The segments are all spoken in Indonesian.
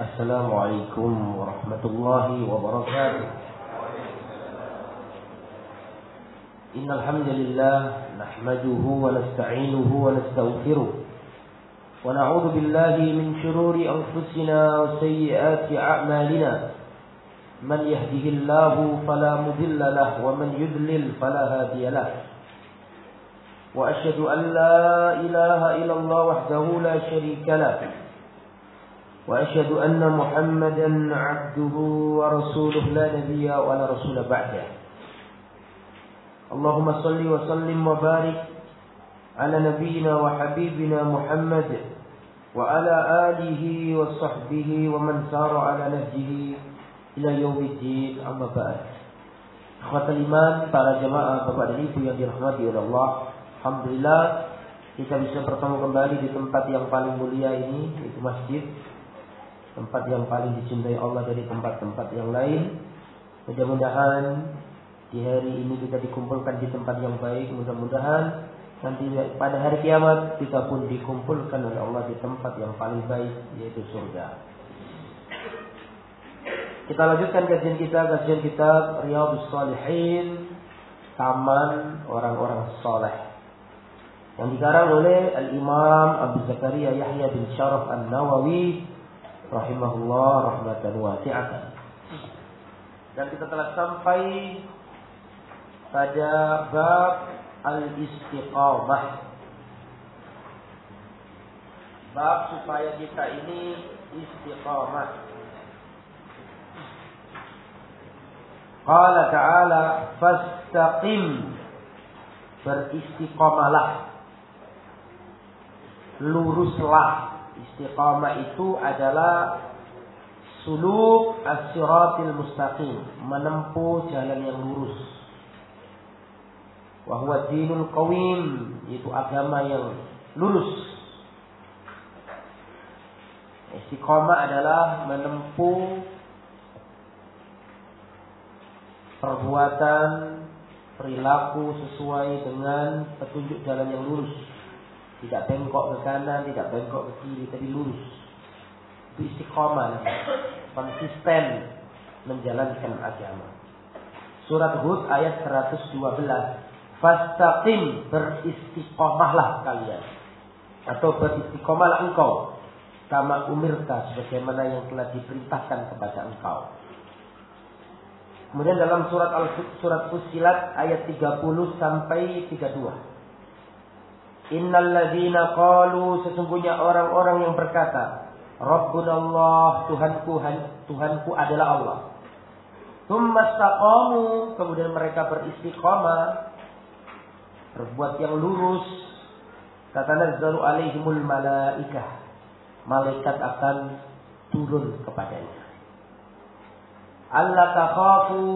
السلام عليكم ورحمة الله وبركاته. إن الحمد لله نحمده ونستعينه ونستغفره ونعوذ بالله من شرور أنفسنا وسيئات أعمالنا. من يهده الله فلا مضل له ومن يضلل فلا هادي له. وأشهد أن لا إله إلا الله وحده لا شريك له. وأشهد أن محمدا عبده ورسوله لا نبي ولا رسول بعده. اللهم صل وسلم وبارك على نبينا وحبيبنا محمد وعلى آله وصحبه ومن سار على نهجه إلى يوم الدين. أما بعد أخوة الإيمان على جماعة بابا الريف إلى الله الحمد لله kita bisa bertemu kembali di tempat yang paling mulia ini yaitu masjid. Tempat yang paling dicintai Allah dari tempat-tempat yang lain Mudah-mudahan di hari ini kita dikumpulkan di tempat yang baik Mudah-mudahan nanti pada hari kiamat kita pun dikumpulkan oleh Allah di tempat yang paling baik Yaitu surga kita lanjutkan kajian kita, kajian kitab Riyadhus Salihin, Taman Orang-orang Saleh. Yang dikarang oleh Al-Imam Abu Zakaria Yahya bin Syaraf An-Nawawi rahimahullah rahmatan wasi'atan. Dan kita telah sampai pada bab al-istiqamah. Bab supaya kita ini istiqamah. Qala ta'ala fastaqim beristiqamalah luruslah istiqamah itu adalah suluk as-siratil mustaqim menempuh jalan yang lurus wa huwa dinul qawim itu agama yang lurus istiqamah adalah menempuh perbuatan perilaku sesuai dengan petunjuk jalan yang lurus. Tidak bengkok ke kanan, tidak bengkok ke kiri, tapi lurus. Itu istiqomah, konsisten menjalankan agama. Surat Hud ayat 112. Fastaqim beristiqomahlah kalian. Atau beristiqomahlah engkau. Kama umirta sebagaimana yang telah diperintahkan kepada engkau. Kemudian dalam surat Al surat Fusilat ayat 30 sampai 32. Innal ladzina qalu sesungguhnya orang-orang yang berkata, Rabbuna Allah, Tuhanku Tuhanku adalah Allah. Tsumma kemudian mereka beristiqamah berbuat yang lurus. Tatanazzalu alaihimul malaikah. Malaikat akan turun kepadanya. Allah takhafu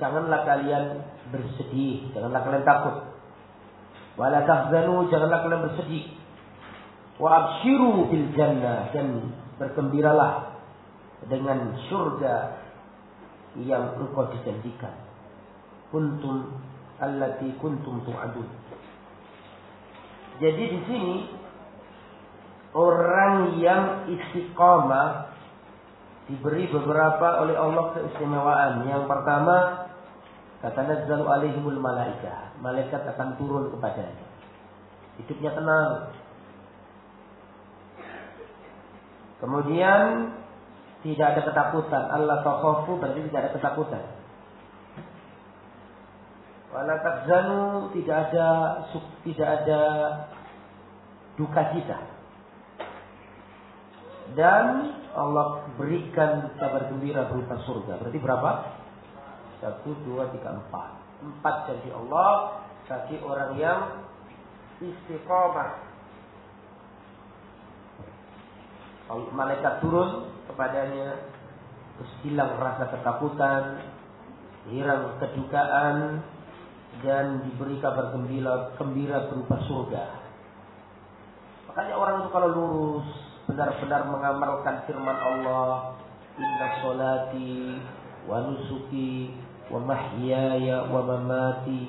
Janganlah kalian bersedih, janganlah kalian takut. Wala tahzanu, janganlah kalian bersedih. Wa abshiru bil jannah dan bergembiralah dengan surga yang engkau dijanjikan. Kuntum allati kuntum tu'adun. Jadi di sini orang yang istiqamah diberi beberapa oleh Allah keistimewaan. Yang pertama, kata Nazzalu alaihimul malaika. Malaikat akan turun kepadanya. Hidupnya tenang. Kemudian tidak ada ketakutan. Allah takhafu berarti tidak ada ketakutan. Wala takzanu tidak ada tidak ada duka cita. Dan Allah berikan kabar gembira berupa surga. Berarti berapa? Satu, dua, tiga, empat. Empat janji Allah bagi orang yang istiqomah. Malaikat turun kepadanya, terus hilang rasa ketakutan, hilang kedukaan, dan diberi kabar gembira, gembira berupa surga. Makanya orang itu kalau lurus, benar-benar mengamalkan firman Allah inna solati wa nusuki wa mamati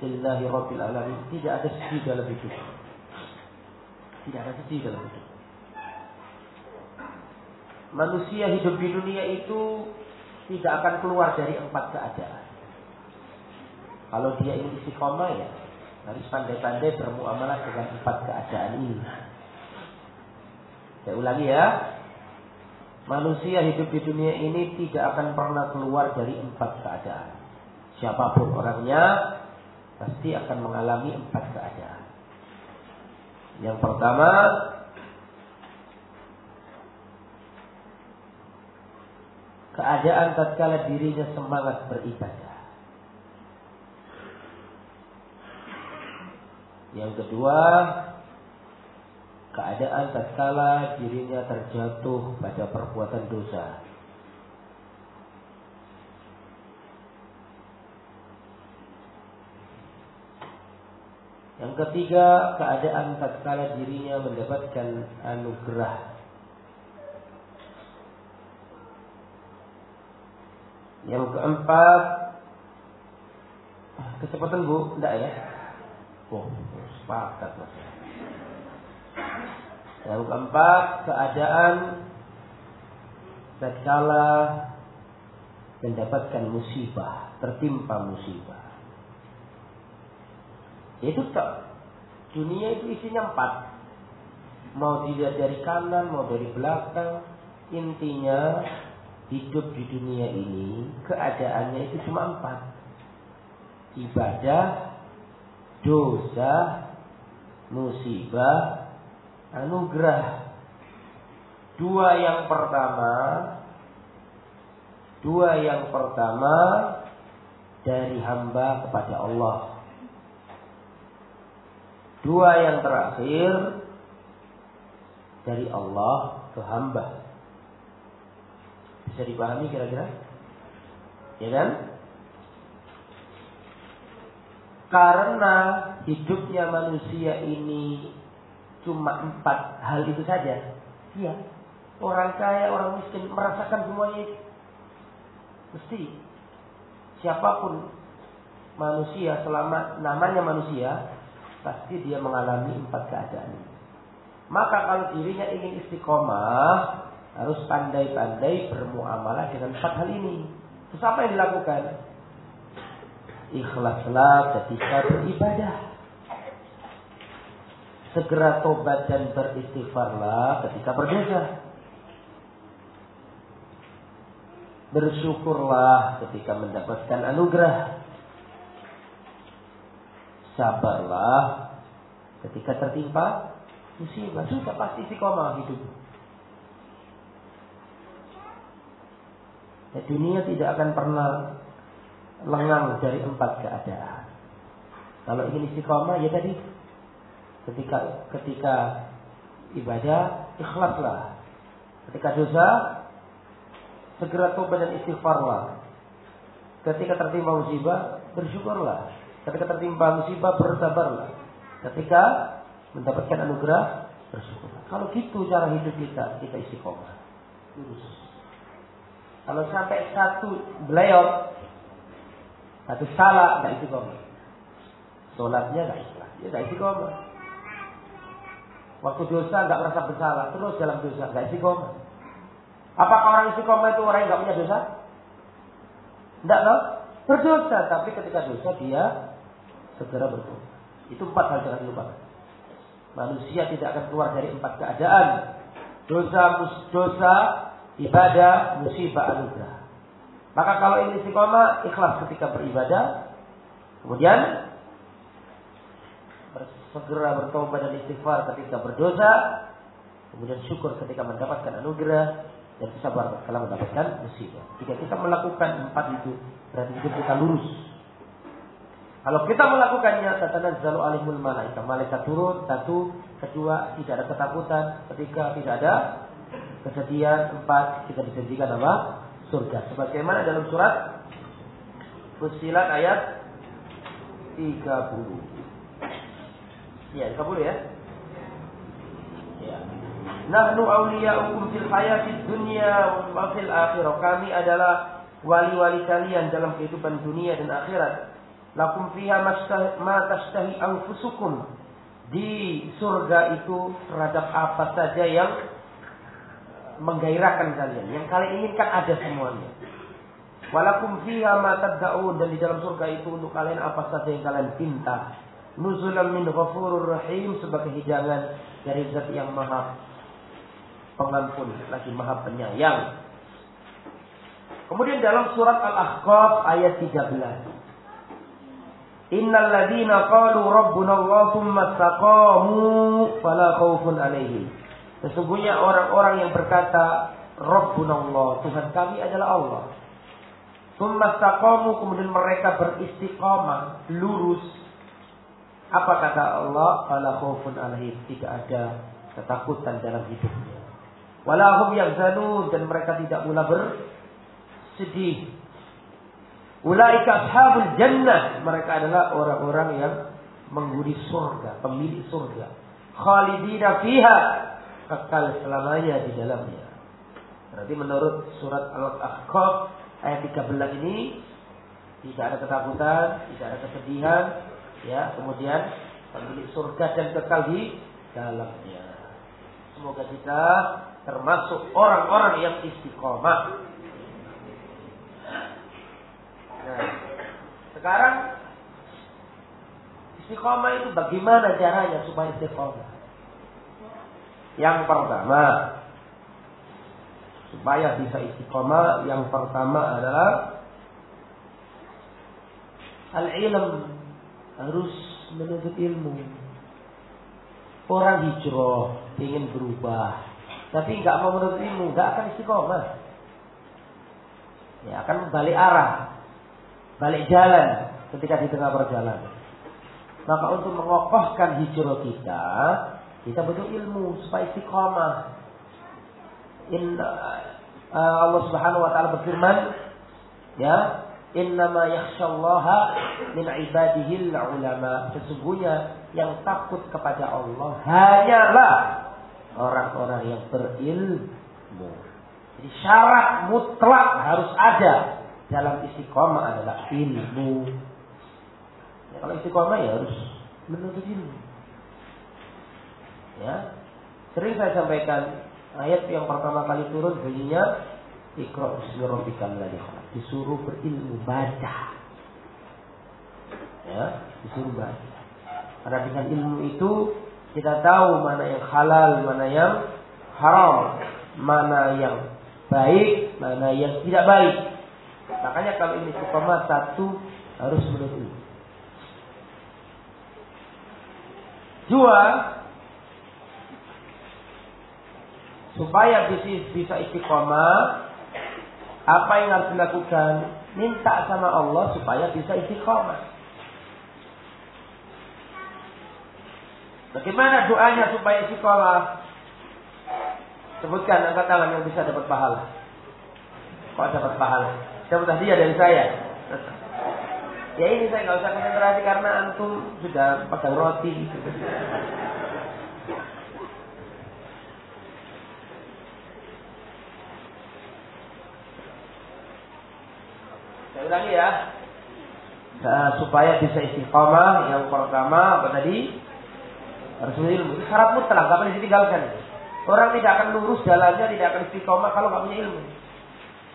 lillahi rabbil alamin tidak ada sedih dalam hidup tidak ada sedih dalam hidup manusia hidup di dunia itu tidak akan keluar dari empat keadaan. Kalau dia ingin istiqomah ya harus pandai-pandai bermuamalah dengan empat keadaan ini. Saya ulangi ya. Manusia hidup di dunia ini tidak akan pernah keluar dari empat keadaan. Siapa pun orangnya pasti akan mengalami empat keadaan. Yang pertama, keadaan tatkala dirinya semangat beribadah. Yang kedua, keadaan tatkala dirinya terjatuh pada perbuatan dosa. Yang ketiga, keadaan tatkala dirinya mendapatkan anugerah Yang keempat Kecepatan bu, enggak ya? Oh, sepakat mas. Yang keempat keadaan tatkala mendapatkan musibah, tertimpa musibah. Itu tak. Dunia itu isinya empat. Mau dilihat dari kanan, mau dari belakang. Intinya hidup di dunia ini keadaannya itu cuma empat. Ibadah, dosa, musibah, anugerah. Dua yang pertama, dua yang pertama dari hamba kepada Allah. Dua yang terakhir dari Allah ke hamba. Bisa dipahami kira-kira? Ya kan? Karena hidupnya manusia ini cuma empat hal itu saja. Iya. Orang kaya, orang miskin merasakan semuanya itu. Mesti. Siapa pun manusia selama namanya manusia pasti dia mengalami empat keadaan. Maka kalau dirinya ingin istiqomah, harus pandai-pandai bermuamalah dengan empat hal ini. Terus apa yang dilakukan? Ikhlaslah ketika beribadah. Segera tobat dan beristighfarlah ketika berdosa. Bersyukurlah ketika mendapatkan anugerah. Sabarlah ketika tertimpa musibah. Sudah pasti istiqomah hidup. Ya, dunia tidak akan pernah lengang dari empat keadaan. Kalau ingin istiqomah ya tadi ketika ketika ibadah ikhlaslah. Ketika dosa segera tobat dan istighfarlah. Ketika tertimpa musibah bersyukurlah. Ketika tertimpa musibah bersabarlah. Ketika mendapatkan anugerah bersyukurlah. Kalau gitu cara hidup kita, kita istiqomah. Lurus. Kalau sampai satu beliau satu salah nggak istiqomah. Sholatnya nggak ikhlas, ya nggak istiqomah. Waktu dosa nggak merasa bersalah, terus dalam dosa nggak istiqomah. Apakah orang istiqomah itu orang yang nggak punya dosa? Tidak loh, berdosa, tapi ketika dosa dia segera bertobat. Itu empat hal jangan lupa. Manusia tidak akan keluar dari empat keadaan. Dosa, dosa, ibadah, musibah, anugerah. Maka kalau ini istiqomah, ikhlas ketika beribadah, kemudian segera bertobat dan istighfar ketika berdosa, kemudian syukur ketika mendapatkan anugerah, dan sabar kalau mendapatkan musibah. Jika kita melakukan empat itu, berarti hidup kita lurus. Kalau kita melakukannya, tatanazzalu alimul malaikat. Malaikat turun, satu, kedua, tidak ada ketakutan, ketiga, tidak ada Kesedihan empat kita dijanjikan apa? Surga. Sebagaimana dalam surat Fusilat ayat 30. Ya, 30 ya. Ya. Nahnu awliya'ukum fil hayati dunya wa fil akhirah. Kami adalah wali-wali kalian dalam kehidupan dunia dan akhirat. Lakum fiha ma tashtahi anfusukum. Di surga itu terhadap apa saja yang menggairahkan kalian. Yang kalian inginkan ada semuanya. Walakum fiha ma tad'un dan di dalam surga itu untuk kalian apa saja yang kalian pinta. Nuzulan min ghafurur rahim sebagai hidangan dari zat yang maha pengampun lagi maha penyayang. Kemudian dalam surat Al-Ahqaf ayat 13. Innal ladina qalu rabbuna Allah thumma istaqamu fala khaufun alaihim. Sesungguhnya orang-orang yang berkata Rabbuna Allah, Tuhan kami adalah Allah. Thumma istaqamu kemudian mereka beristiqamah, lurus. Apa kata Allah? Fala khaufun alaihim, tidak ada ketakutan dalam hidupnya. Walahum yahzanun dan mereka tidak pula bersedih. Ulaika ashabul jannah, mereka adalah orang-orang yang menghuni surga, pemilik surga. Khalidina fiha, kekal selamanya di dalamnya. Berarti menurut surat Al-Ahqaf ayat 13 ini tidak ada ketakutan, tidak ada kesedihan, ya. Kemudian pemilik surga dan kekal di dalamnya. Semoga kita termasuk orang-orang yang istiqomah. Nah, sekarang istiqomah itu bagaimana caranya supaya istiqomah? Yang pertama, supaya bisa istiqomah, yang pertama adalah al-ilm harus menuntut ilmu. Orang hijrah ingin berubah, tapi nggak mau menuntut ilmu, nggak akan istiqomah. Ya akan balik arah, balik jalan ketika di tengah perjalanan. Maka untuk mengokohkan hijrah kita, kita butuh ilmu supaya istiqamah. In, uh, Allah Subhanahu wa taala berfirman, ya, innama yakhsyallaha min ibadihi ulama. Sesungguhnya yang takut kepada Allah hanyalah orang-orang yang berilmu. Jadi syarat mutlak harus ada dalam istiqomah adalah ilmu. Ya, kalau istiqomah ya harus menuntut ilmu. Ya. Sering saya sampaikan ayat yang pertama kali turun bunyinya Iqra bismi rabbikal ladzi Disuruh berilmu baca. Ya, disuruh baca. Karena dengan ilmu itu kita tahu mana yang halal, mana yang haram, mana yang baik, mana yang tidak baik. Makanya kalau ini istiqomah satu harus menurut Dua, supaya bisa, bisa istiqomah, apa yang harus dilakukan? Minta sama Allah supaya bisa istiqomah. Bagaimana doanya supaya istiqomah? Sebutkan angkat tangan yang bisa dapat pahala. Kok dapat pahala? Dapat hadiah dari saya. Ya ini saya nggak usah konsentrasi karena antum sudah pegang roti ulangi ya. Nah, supaya bisa istiqomah yang pertama apa tadi? Harus ilmu. Syarat mutlak, nggak boleh ditinggalkan. Orang tidak akan lurus jalannya, tidak akan istiqomah kalau nggak punya ilmu.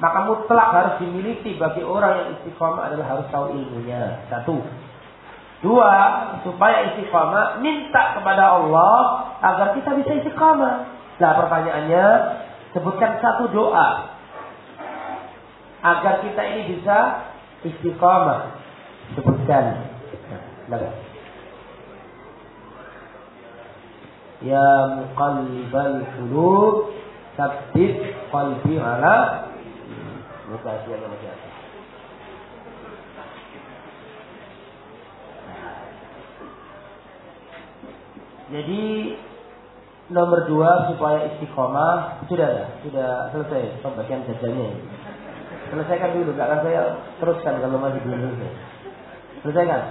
Maka mutlak harus dimiliki bagi orang yang istiqomah adalah harus tahu ilmunya. Satu. Dua, supaya istiqomah minta kepada Allah agar kita bisa istiqomah. Nah pertanyaannya, sebutkan satu doa agar kita ini bisa istiqomah. Sebutkan. Nah, Ya muqallibal qulub, sabbit qalbi ala Jadi nomor dua supaya istiqomah sudah sudah selesai pembagian jajannya. Selesaikan dulu, gak akan saya teruskan kalau masih belum selesai. Selesaikan.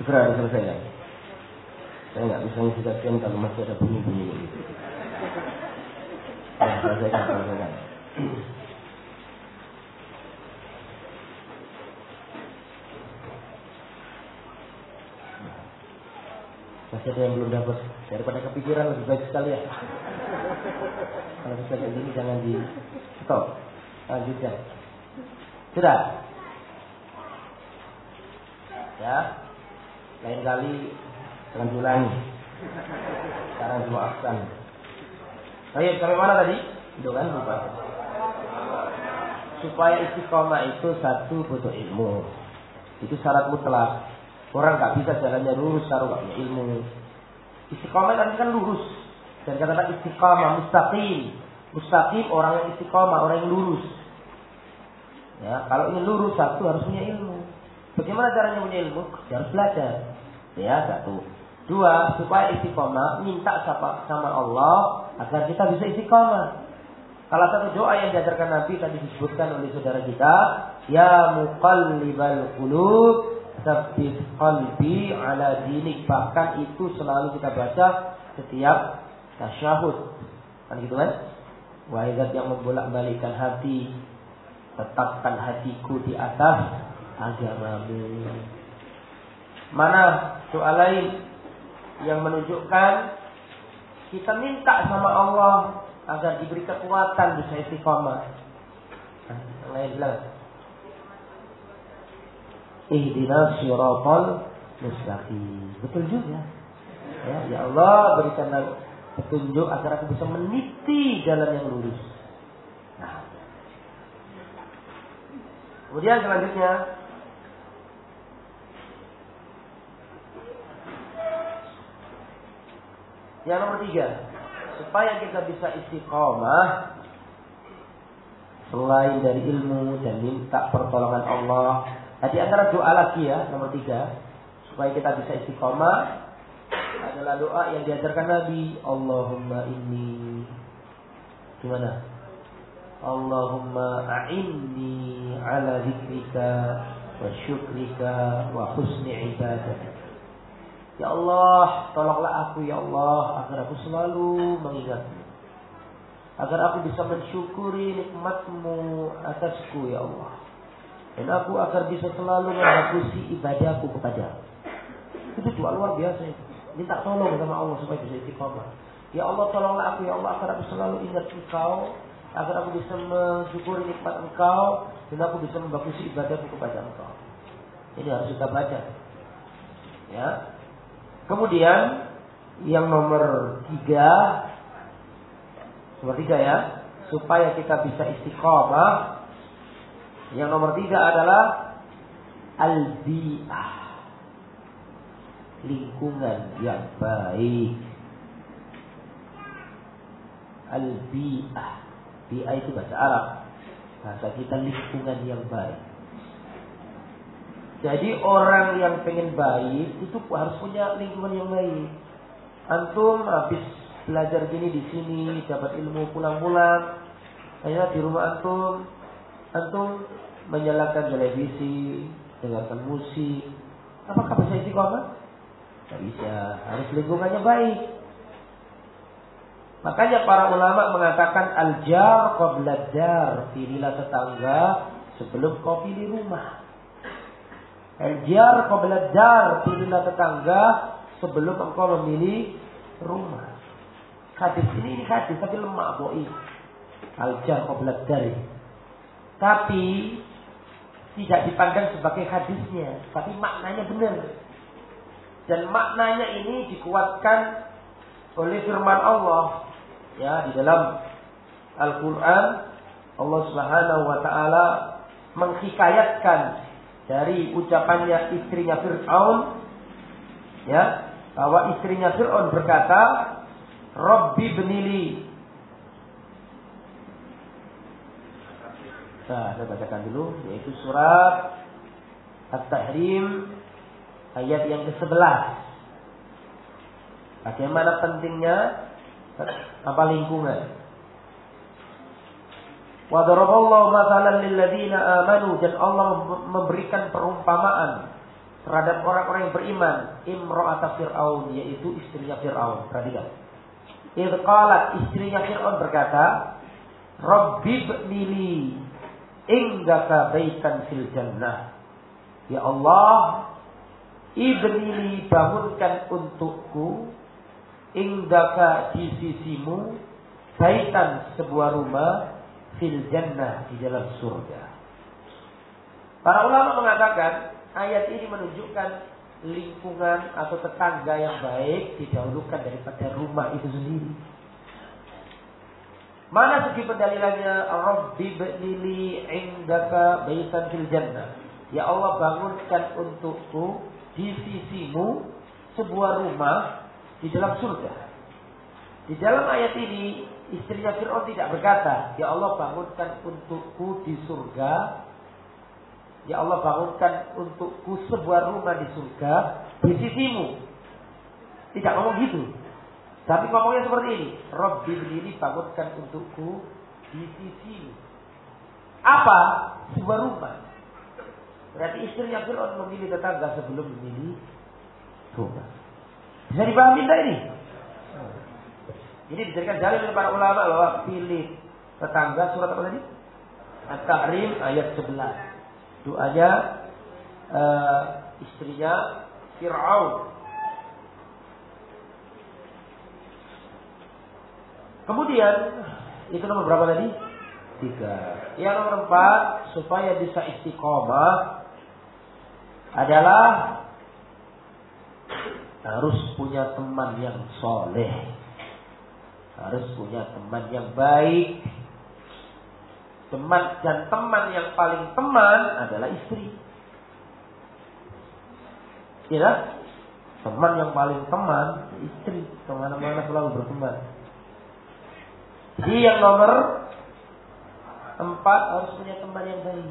Segera diselesaikan. Saya nggak bisa menjelaskan kalau masih ada bunyi-bunyi gitu. Ya, selesaikan, selesaikan. Masih ada yang belum dapat daripada kepikiran lebih baik sekali ya. Kalau bisa kayak gini jangan di stop. Lanjutkan. Sudah. Ya. Lain kali jangan diulangi. Sekarang dimaafkan. Ayo sampai mana tadi? Itu kan lupa. Supaya istiqomah itu satu butuh ilmu. Itu syarat mutlak. Orang nggak bisa jalannya lurus kalau nggak punya ilmu. Istiqomah kan kan lurus. Dan kata istiqomah mustaqim. Mustaqim orang yang istiqomah, orang yang lurus. Ya, kalau ingin lurus satu harus punya ilmu. Bagaimana caranya punya ilmu? Ya, harus belajar. Ya, satu. Dua, supaya istiqomah minta sama, sama Allah agar kita bisa istiqomah. Salah satu doa yang diajarkan Nabi tadi disebutkan oleh saudara kita, ya muqallibal qulub Sabit qalbi ala dinik. Bahkan itu selalu kita baca setiap tasyahud. Kan gitu kan? Wahai yang membolak-balikan hati. Tetapkan hatiku di atas agamamu. Mana doa lain yang menunjukkan kita minta sama Allah agar diberi kekuatan bisa istiqomah. Yang lain bilang, Ihdina siratal mustaqim. Betul juga. Ya, ya Allah berikan petunjuk agar aku bisa meniti jalan yang lurus. Nah. Kemudian selanjutnya Yang nomor tiga, supaya kita bisa istiqomah selain dari ilmu dan minta pertolongan Allah Nah, antara doa lagi ya, nomor tiga, supaya kita bisa istiqomah, adalah doa yang diajarkan Nabi. Allahumma inni gimana? Allahumma a'inni ala zikrika wa syukrika wa husni ibadah. Ya Allah, tolonglah aku ya Allah agar aku selalu mengingatmu. Agar aku bisa mensyukuri nikmatmu atasku ya Allah. Dan aku akan bisa selalu menghapusi ibadahku kepada Itu doa luar biasa itu. Minta tolong sama Allah supaya bisa istiqomah. Ya Allah tolonglah aku ya Allah agar aku selalu ingat engkau. Agar aku bisa mensyukuri nikmat engkau. Dan aku bisa membagusi ibadahku kepada engkau. Ini harus kita baca. Ya. Kemudian yang nomor tiga. Nomor tiga ya. Supaya kita bisa istiqomah yang nomor tiga adalah al-bi'ah. Lingkungan yang baik. Al-bi'ah. Bi'ah itu bahasa Arab. Bahasa kita lingkungan yang baik. Jadi orang yang pengen baik itu harus punya lingkungan yang baik. Antum habis belajar gini di sini, dapat ilmu pulang-pulang. Saya di rumah antum antum menyalakan televisi, dengarkan musik, apakah bisa istiqomah? Tidak bisa, harus lingkungannya baik. Makanya para ulama mengatakan al-jar qabla dar, pilihlah tetangga sebelum kau pilih rumah. Al-jar qabla dar, pilihlah tetangga sebelum engkau memilih rumah. Hadis ini ini hadis tapi lemah boy. Al-jar qabla dar. Tapi tidak dipandang sebagai hadisnya, tapi maknanya benar. Dan maknanya ini dikuatkan oleh firman Allah ya di dalam Al-Qur'an Allah Subhanahu wa taala menghikayatkan dari ucapannya istrinya Fir'aun ya bahwa istrinya Fir'aun berkata Rabbi benili Nah, saya bacakan dulu yaitu surat At-Tahrim ayat yang ke-11. Bagaimana pentingnya apa lingkungan? Wa daraballahu mathalan lil ladzina amanu dan Allah memberikan perumpamaan terhadap orang-orang yang beriman imra'ata Fir'aun yaitu istrinya Fir'aun. Perhatikan. Idh qalat istrinya Fir'aun berkata, Rabbi bnili indaka baitan fil jannah. Ya Allah, ibnili bangunkan untukku indaka di sisimu baitan sebuah rumah fil jannah di dalam surga. Para ulama mengatakan ayat ini menunjukkan lingkungan atau tetangga yang baik didahulukan daripada rumah itu sendiri. Mana segi pendalilannya? Rabbi b'nili indaka baitan fil jannah. Ya Allah bangunkan untukku di sisimu sebuah rumah di dalam surga. Di dalam ayat ini istrinya Fir'aun tidak berkata, Ya Allah bangunkan untukku di surga Ya Allah bangunkan untukku sebuah rumah di surga di sisimu. Tidak ngomong gitu. Tapi ngomongnya seperti ini. Robbi ini bangunkan untukku di sisimu. Apa? Sebuah rumah. Berarti istrinya Fir'aun memilih tetangga sebelum memilih rumah. Bisa dipahami tidak ini? Ini dijadikan dalil oleh para ulama bahwa pilih tetangga surat apa tadi? At-Tahrim ayat 11 doanya uh, istrinya Fir'aun. Kemudian itu nomor berapa tadi? Tiga. Yang nomor empat supaya bisa istiqomah adalah harus punya teman yang soleh, harus punya teman yang baik, Teman dan teman yang paling teman adalah istri. Ya, teman yang paling teman istri ke mana-mana selalu berteman. Jadi yang nomor empat harus punya teman yang baik.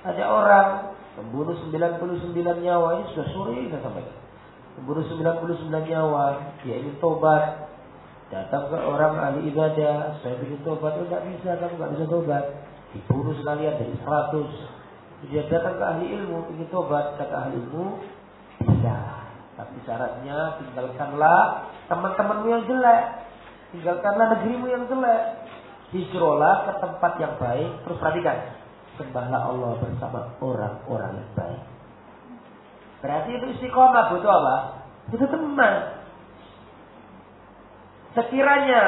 Ada orang membunuh 99 nyawa ini sudah sore kita sampaikan. Membunuh 99 nyawa, dia ingin tobat, Datang ke orang ahli ibadah, saya bikin tobat, oh nggak bisa, kamu nggak bisa tobat. Dibunuh sekalian dari 100. Dia datang ke ahli ilmu, ingin tobat, kata ahli ilmu, bisa. Tapi syaratnya tinggalkanlah teman-temanmu yang jelek. Tinggalkanlah negerimu yang jelek. Hijrolah ke tempat yang baik. Terus perhatikan. Sembahlah Allah bersama orang-orang yang baik. Berarti itu istiqomah butuh apa? Butuh teman. Sekiranya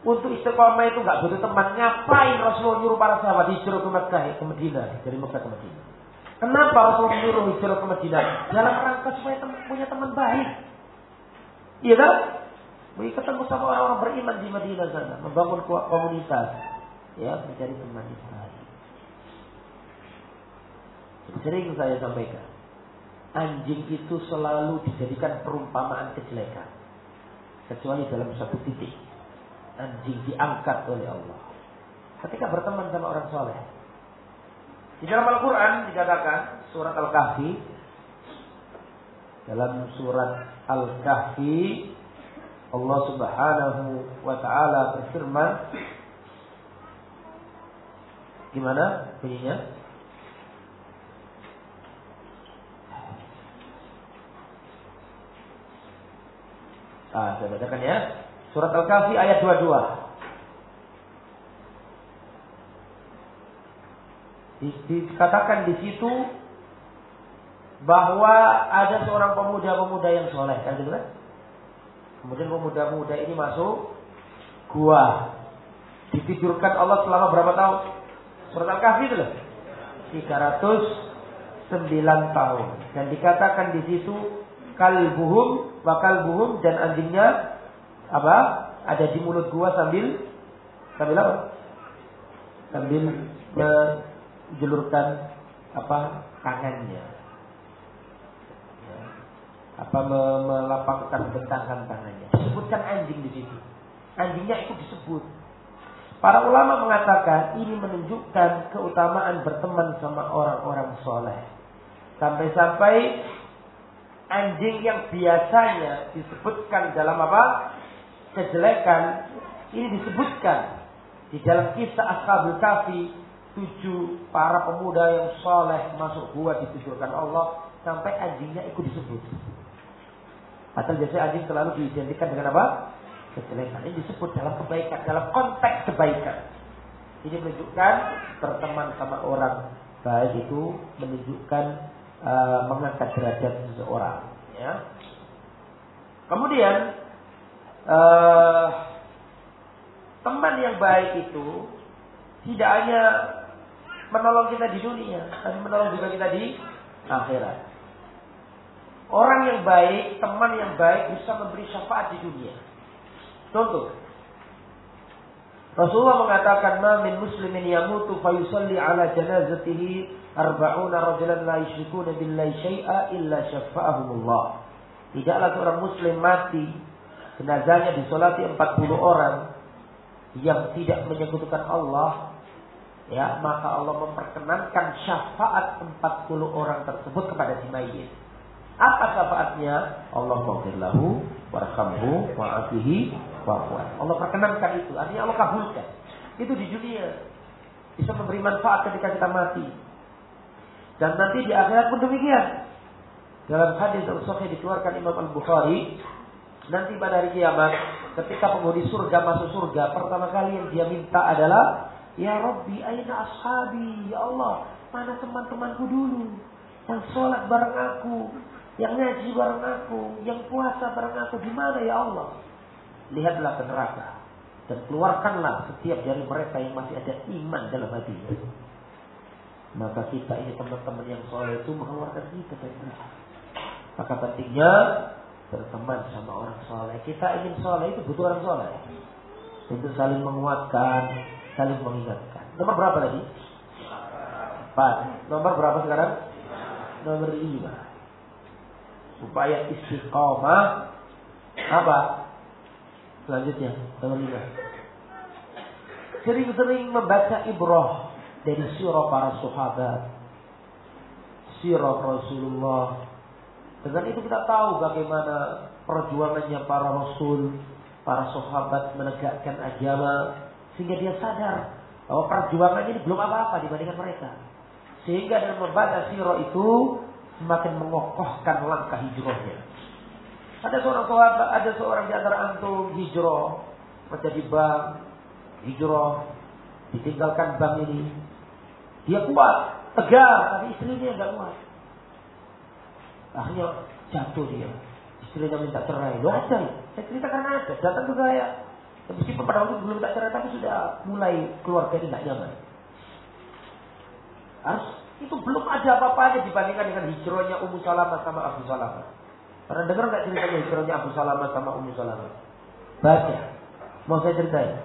untuk istiqomah itu nggak butuh teman, ngapain Rasulullah nyuruh para sahabat hijrah ke Mekah ke Medina dari Mekah ke Medina? Kenapa Rasulullah nyuruh hijrah ke Medina? Dalam rangka supaya tem punya teman baik. Iya kan? Mau ketemu sama orang-orang beriman di Madinah sana, membangun komunitas, ya mencari teman yang baik. Sering saya sampaikan, anjing itu selalu dijadikan perumpamaan kejelekan kecuali dalam satu titik. Anjing diangkat oleh Allah. Ketika berteman sama orang soleh. Di dalam Al-Quran dikatakan surat Al-Kahfi. Dalam surat Al-Kahfi Allah Subhanahu wa taala berfirman. Gimana bunyinya Ah, saya bacakan ya. Surat Al-Kahfi ayat 22. Dikatakan di situ bahwa ada seorang pemuda-pemuda yang soleh, kan gitu kan? Kemudian pemuda-pemuda ini masuk gua. Ditidurkan Allah selama berapa tahun? Surat Al-Kahfi itu loh. 309 tahun. Dan dikatakan di situ kalbuhum bakal buhum dan anjingnya apa? Ada di mulut gua sambil sambil apa? Sambil menjulurkan apa? tangannya. Ya. Apa melapangkan bentangkan tangannya. Disebutkan anjing di situ. Anjingnya itu disebut. Para ulama mengatakan ini menunjukkan keutamaan berteman sama orang-orang soleh. Sampai-sampai anjing yang biasanya disebutkan dalam apa? Kejelekan ini disebutkan di dalam kisah Ashabul Kafi tujuh para pemuda yang soleh masuk gua ditujurkan Allah sampai anjingnya ikut disebut. Padahal biasanya anjing selalu diidentikan dengan apa? Kejelekan. Ini disebut dalam kebaikan, dalam konteks kebaikan. Ini menunjukkan berteman sama orang baik itu menunjukkan uh, mengangkat derajat seseorang. Ya. Kemudian uh, teman yang baik itu tidak hanya menolong kita di dunia, tapi menolong juga kita di akhirat. Orang yang baik, teman yang baik bisa memberi syafaat di dunia. Contoh. Rasulullah mengatakan, "Ma min muslimin yamutu fayusalli ala janazatihi arba'una rajulan la yusyrikuna billahi syai'a illa syafa'ahumullah." Tidaklah seorang muslim mati jenazahnya disolati 40 orang yang tidak menyekutukan Allah ya maka Allah memperkenankan syafaat 40 orang tersebut kepada si mayit. Apa syafaatnya? Allah maghfirlahu warhamhu wa'afihi wa'fuan. Allah perkenankan itu, artinya Allah kabulkan. Itu di dunia. Bisa memberi manfaat ketika kita mati. Dan nanti di akhirat pun demikian. Dalam hadis yang sahih dikeluarkan Imam Al-Bukhari, nanti pada hari kiamat, ketika penghuni surga masuk surga, pertama kali yang dia minta adalah, Ya Rabbi, aina ashabi, Ya Allah, mana teman-temanku dulu yang sholat bareng aku, yang ngaji bareng aku, yang puasa bareng aku, di mana ya Allah? Lihatlah ke neraka dan keluarkanlah setiap dari mereka yang masih ada iman dalam hatinya. Maka kita ini teman-teman yang soleh itu mengeluarkan kita dari neraka. Maka pentingnya berteman sama orang soleh. Kita ingin soleh itu butuh orang soleh. Untuk saling menguatkan, saling mengingatkan. Nomor berapa tadi? Empat. Nomor berapa sekarang? Nomor lima supaya istiqomah apa? Selanjutnya, nomor lima. Sering-sering membaca ibrah dari sirah para sahabat, sirah Rasulullah. Dengan itu kita tahu bagaimana perjuangannya para rasul, para sahabat menegakkan agama sehingga dia sadar bahwa perjuangan ini belum apa-apa dibandingkan mereka. Sehingga dalam membaca sirah itu semakin mengokohkan langkah hijrahnya. Ada seorang sahabat, ada seorang di antara antum hijrah menjadi bank, hijrah, ditinggalkan bank ini. Dia kuat, tegar, tapi istrinya enggak kuat. Akhirnya jatuh dia. Istrinya minta cerai. Lo aja, saya ceritakan aja, datang ke saya. Meskipun pada waktu belum tak cerai, tapi sudah mulai keluarga ini tidak nyaman. Harus itu belum ada apa-apanya dibandingkan dengan hijrahnya Ummu Salamah sama Abu Salamah. Pernah dengar nggak ceritanya hijrahnya Abu Salamah sama Ummu Salamah? Baca. Mau saya ceritain?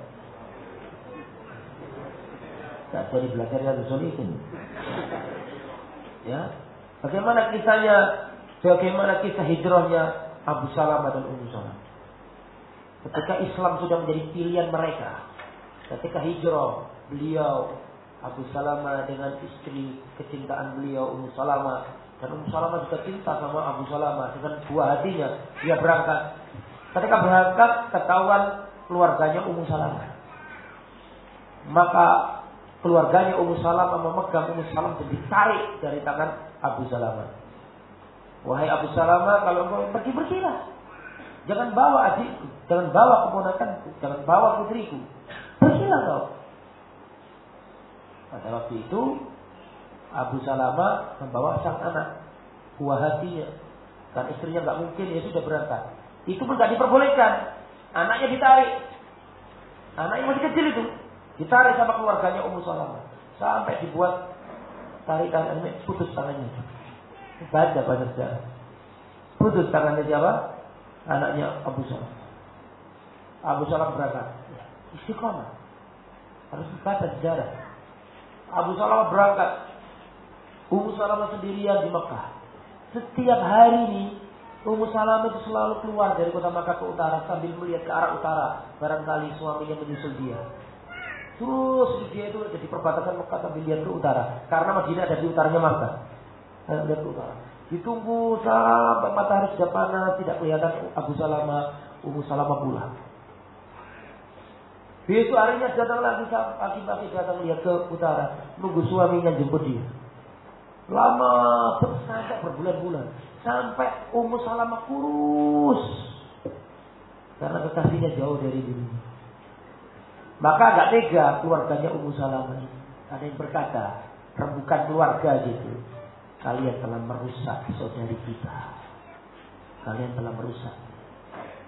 Tak jadi belajar yang itu. Ya. Bagaimana kisahnya? Bagaimana kisah hijrahnya Abu Salamah dan Ummu Salamah? Ketika Islam sudah menjadi pilihan mereka, ketika hijrah beliau Abu Salama dengan istri kecintaan beliau Ummu Salama dan Ummu Salama juga cinta sama Abu Salama dengan buah hatinya. Dia berangkat. Ketika berangkat ketahuan keluarganya Ummu Salama maka keluarganya Ummu Salama memegang Ummu Salama dan ditarik dari tangan Abu Salama wahai Abu Salama kalau mau pergi pergilah jangan bawa adikku. Jangan bawa keponakanku. Jangan bawa putriku. Pergilah kau. Pada waktu itu Abu Salama membawa sang anak buah hatinya. Kan istrinya nggak mungkin ya sudah berangkat. Itu pun nggak diperbolehkan. Anaknya ditarik. Anaknya masih kecil itu. Ditarik sama keluarganya Ummu Salama. Sampai dibuat tarikan ini putus tangannya. Baca pada sejarah. Putus tangannya siapa? Anaknya Abu Salama. Abu Salama berangkat. Istiqomah. Harus dibaca sejarah. Abu Salamah berangkat. Ummu Salamah sendirian di Mekah. Setiap hari ini Ummu Salamah itu selalu keluar dari kota Makkah ke utara sambil melihat ke arah utara. Barangkali suaminya menyusul dia. Terus dia itu jadi perbatasan Mekah sambil lihat ke utara. Karena Madinah ada di utaranya Makkah. Lihat ke utara. Ditunggu sampai matahari sudah panas, tidak kelihatan Abu Salamah, Ummu Salamah pulang. Besok harinya datang lagi pagi-pagi datang lihat ke utara, nunggu suaminya jemput dia. Lama sampai berbulan-bulan, sampai Ummu Salamah kurus karena kekasihnya jauh dari dunia. Maka agak tega keluarganya Ummu Salamah. Ada yang berkata, rembukan keluarga gitu. Kalian telah merusak saudari kita. Kalian telah merusak.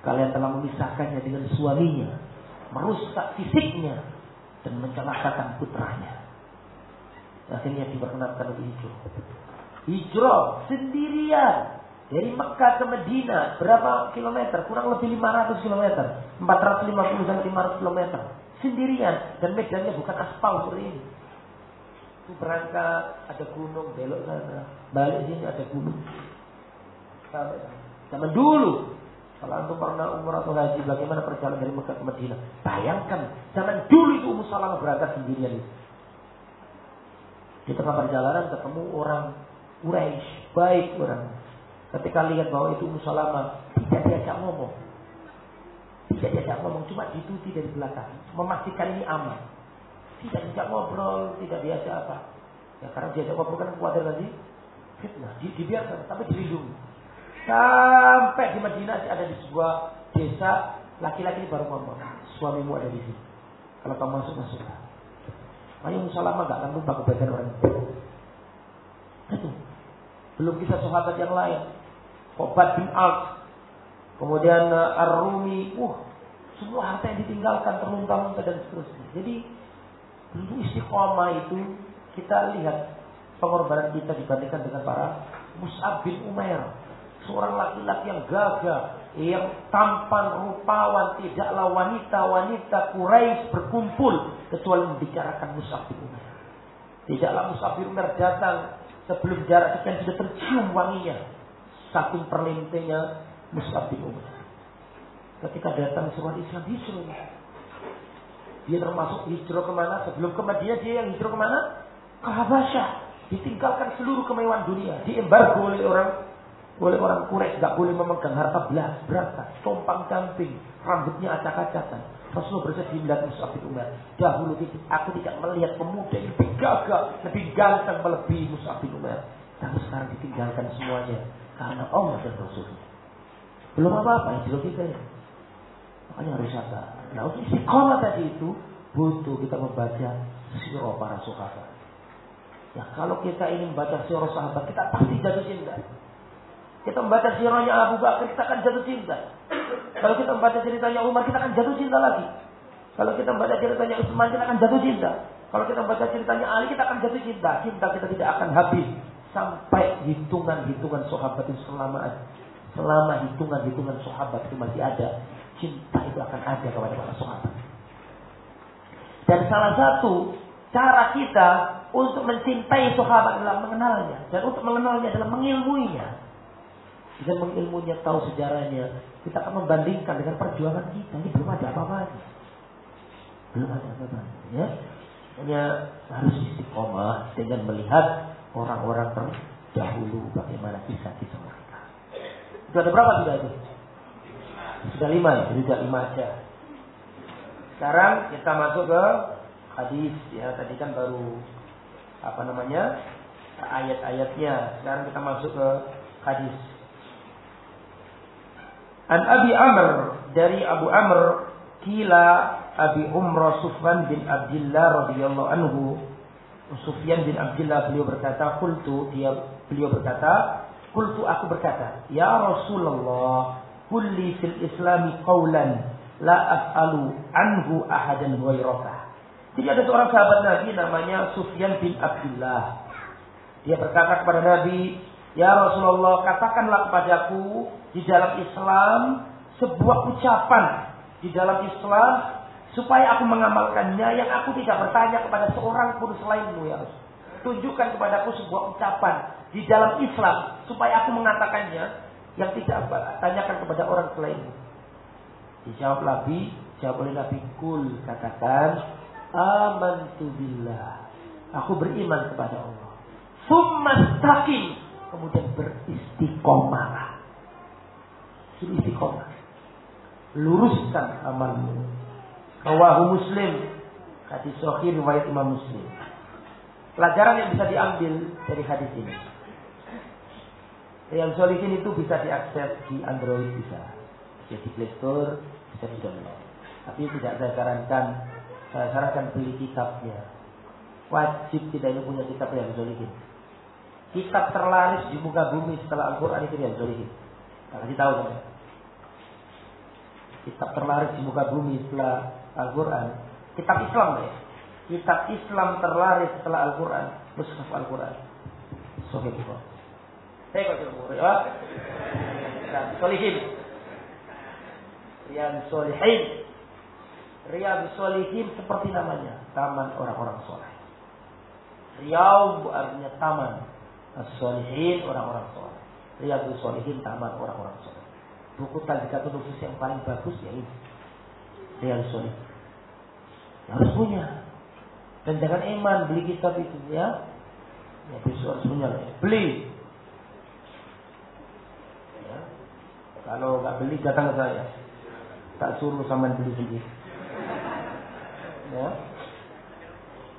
Kalian telah memisahkannya dengan suaminya. Merusak fisiknya. Dan mencelakakan putranya. Akhirnya diperkenankan untuk hijrah. Hijrah sendirian. Dari Mekah ke Medina berapa kilometer? Kurang lebih 500 kilometer. 450 sampai 500 kilometer. Sendirian. Dan medannya bukan aspal seperti ini berangkat ada gunung belok sana balik sini ada gunung zaman dulu kalau antum pernah umur atau haji bagaimana perjalanan dari Mekah ke Madinah bayangkan zaman dulu itu Ummu Salamah berangkat sendirian di tengah perjalanan ketemu orang Quraisy baik orang ketika lihat bahwa itu Ummu Salamah tidak diajak ngomong tidak diajak ngomong cuma dituti dari belakang memastikan ini aman tidak diajak ngobrol, tidak diajak apa. Ya karena diajak ngobrol kan khawatir lagi fitnah. Di, dibiarkan, tapi dilindungi. Sampai di Madinah ada di sebuah desa, laki-laki baru ngomong, suamimu ada di sini. Kalau kamu masuk masuk. Ayo musalama gak akan lupa kebaikan orang itu. Belum kisah sahabat yang lain. Obat bin Al. Kemudian uh, Ar-Rumi. Uh, semua harta yang ditinggalkan terlunta-lunta dan seterusnya. Jadi Dulu istiqomah itu kita lihat pengorbanan kita dibandingkan dengan para Mus'ab bin Umair. Seorang laki-laki yang gagah, yang tampan, rupawan, tidaklah wanita-wanita Quraisy berkumpul kecuali membicarakan Mus'ab bin Umair. Tidaklah Mus'ab bin Umair datang sebelum jarak sekian sudah tercium wanginya. Saking perlintenya Mus'ab bin Umair. Ketika datang seorang Islam, disuruh dia termasuk hijrah ke mana? Sebelum ke Madinah dia yang hijrah ke mana? Ke Habasyah. Ditinggalkan seluruh kemewahan dunia. Diembargo oleh orang oleh orang Quraisy gak boleh memegang harta belas, berangkat, compang camping, rambutnya acak-acakan. Rasulullah bersedih melihat Mus'ab bin Umar. Dahulu aku tidak melihat pemuda yang lebih gagah, lebih ganteng melebihi Mus'ab bin Umar. Tapi sekarang ditinggalkan semuanya karena Allah dan Rasulnya. Belum apa-apa ya kita ya. Makanya harus sadar. Nah untuk istiqomah tadi itu butuh kita membaca sirah para sahabat. Ya kalau kita ini membaca sirah sahabat kita pasti jatuh cinta. Kita membaca sirahnya Abu Bakar kita akan jatuh cinta. Kalau kita membaca ceritanya Umar kita akan jatuh cinta lagi. Kalau kita membaca ceritanya Utsman kita akan jatuh cinta. Kalau kita membaca ceritanya Ali kita akan jatuh cinta. Cinta kita tidak akan habis sampai hitungan-hitungan sahabat itu selama selama hitungan-hitungan sahabat itu masih ada cinta itu akan ada kepada para sahabat. Dan salah satu cara kita untuk mencintai sahabat adalah mengenalnya dan untuk mengenalnya adalah mengilmuinya. Dan mengilmunya tahu sejarahnya, kita akan membandingkan dengan perjuangan kita. Ini belum ada apa-apanya. Belum ada apa-apanya. Ya. Hanya harus istiqomah dengan melihat orang-orang terdahulu bagaimana kisah-kisah mereka. Itu ada berapa sudah itu? Sudah lima ya, sudah lima aja. Sekarang kita masuk ke hadis ya. Tadi kan baru apa namanya ayat-ayatnya. Sekarang kita masuk ke hadis. An Abi Amr dari Abu Amr kila Abi Umrah Sufyan bin Abdullah radhiyallahu anhu Sufyan bin Abdullah beliau berkata, "Qultu," dia beliau berkata, "Qultu aku berkata, ya Rasulullah, kulli fil islami qawlan la as'alu anhu ahadan ghairaka. Jadi ada seorang sahabat Nabi namanya Sufyan bin Abdullah. Dia berkata kepada Nabi, Ya Rasulullah, katakanlah kepadaku di dalam Islam sebuah ucapan di dalam Islam supaya aku mengamalkannya yang aku tidak bertanya kepada seorang pun selainmu ya Rasul. Tunjukkan kepadaku sebuah ucapan di dalam Islam supaya aku mengatakannya yang tidak tanyakan kepada orang selain Dijawab Nabi, jawab oleh Nabi Kul katakan amantu billah. Aku beriman kepada Allah. Summastaqim. Kemudian beristiqomah. Istiqomah. Luruskan amalmu. Rawahu Muslim. Hadis sahih riwayat Imam Muslim. Pelajaran yang bisa diambil dari hadis ini. Yang Solihin itu bisa diakses di Android bisa. Bisa di Play bisa di download. Tapi tidak saya sarankan, saya sarankan beli kitabnya. Wajib tidak punya kitab yang Solihin. Kitab terlaris di muka bumi setelah Al-Quran itu yang Solihin. Kasih tahu kan? Kitab terlaris di muka bumi setelah Al-Quran. Kitab Islam ya. Kitab Islam terlaris setelah Al-Quran. Mushaf Al-Quran. Sohih Saya kok coba ya. Nah, solihin. Riyad Solihin. Riyad Solihin seperti namanya. Taman orang-orang soleh. Riyad artinya taman. Solihin orang-orang soleh. Riyadus Solihin taman orang-orang soleh. Buku Tazkiyatun Nufus yang paling bagus ya ini. Solihin. Harus punya. Dan jangan iman beli kitab itu ya. Ya besok harus punya ya. Beli. Ya. Kalau nggak beli datang ke saya. Tak suruh sama beli sendiri. Ya.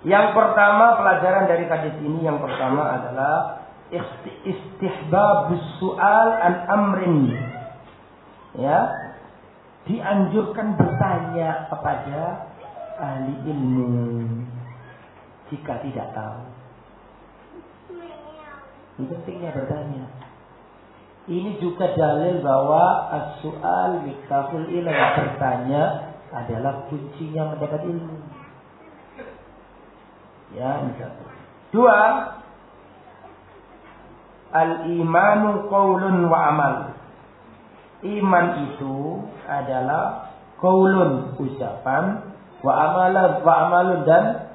Yang pertama pelajaran dari hadis ini yang pertama adalah istihbab soal an amrin ya. Dianjurkan bertanya kepada ahli ilmu. Jika tidak tahu. Ini pentingnya bertanya. Ini juga dalil bahwa as-su'al miktaful ilmu bertanya adalah kuncinya mendapat ilmu. Ya misalnya. Dua Al-imanu qaulun wa amal. Iman itu adalah qaulun ucapan wa amalan wa amalun dan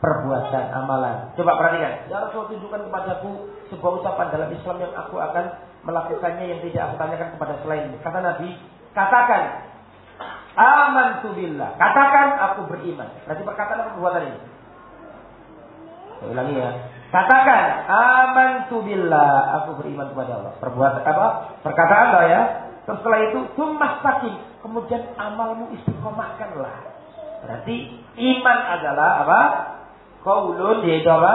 perbuatan amalan. Coba perhatikan. Ya Rasul tunjukkan kepadaku sebuah ucapan dalam Islam yang aku akan melakukannya yang tidak aku tanyakan kepada selain Kata Nabi, katakan aman billah. Katakan aku beriman. Berarti perkataan apa perbuatan ini? Saya ulangi ya. Katakan aman billah, aku beriman kepada Allah. Perbuatan apa? Perkataan lah ya. Terus setelah itu tumas sakin, kemudian amalmu istiqomahkanlah. Berarti iman adalah apa? Qaulun yaitu apa?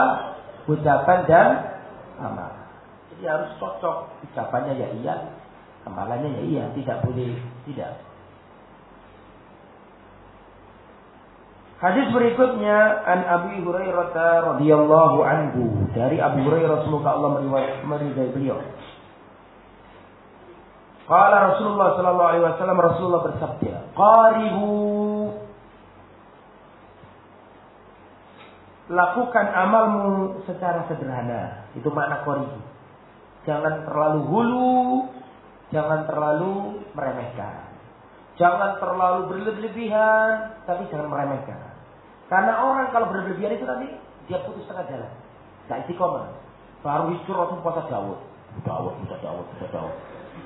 Ucapan dan amal. Jadi harus cocok ucapannya ya iya, amalannya ya iya, tidak boleh tidak. Hadis berikutnya an Abi Hurairah radhiyallahu anhu dari Abu Hurairah semoga Allah meridai beliau. Qala Rasulullah sallallahu alaihi wasallam Rasulullah bersabda, "Qaribu lakukan amalmu secara sederhana." Itu makna qaribu. Jangan terlalu hulu, jangan terlalu meremehkan. Jangan terlalu berlebihan, tapi jangan meremehkan. Karena orang kalau berlebihan itu nanti dia putus tengah jalan. Gak istiqomah. Baru langsung puasa Dawud. Dawud, puasa Dawud, puasa Dawud.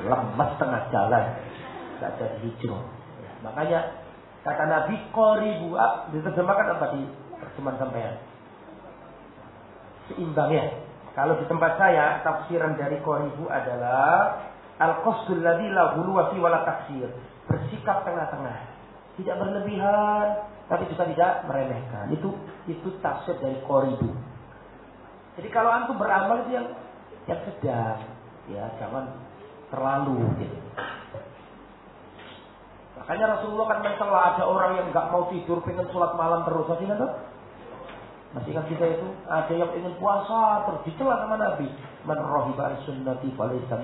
Lemas tengah jalan. Gak jadi. Ya, makanya kata Nabi koribu diterjemahkan apa di terjemahan sampean? Seimbang ya. Kalau di tempat saya tafsiran dari koribu adalah al-qasdul ladzi la ghuluwa fi wala taksir. Bersikap tengah-tengah. Tidak berlebihan, tapi juga tidak meremehkan. Itu itu tafsir dari koribu. Jadi kalau antum beramal itu yang yang sedang, ya jangan terlalu gitu. Makanya Rasulullah kan mencela ada orang yang nggak mau tidur, pengen sholat malam terus, masih ingat Masih ingat kita itu ada yang ingin puasa terus dicela sama Nabi. Man sunnati falaysa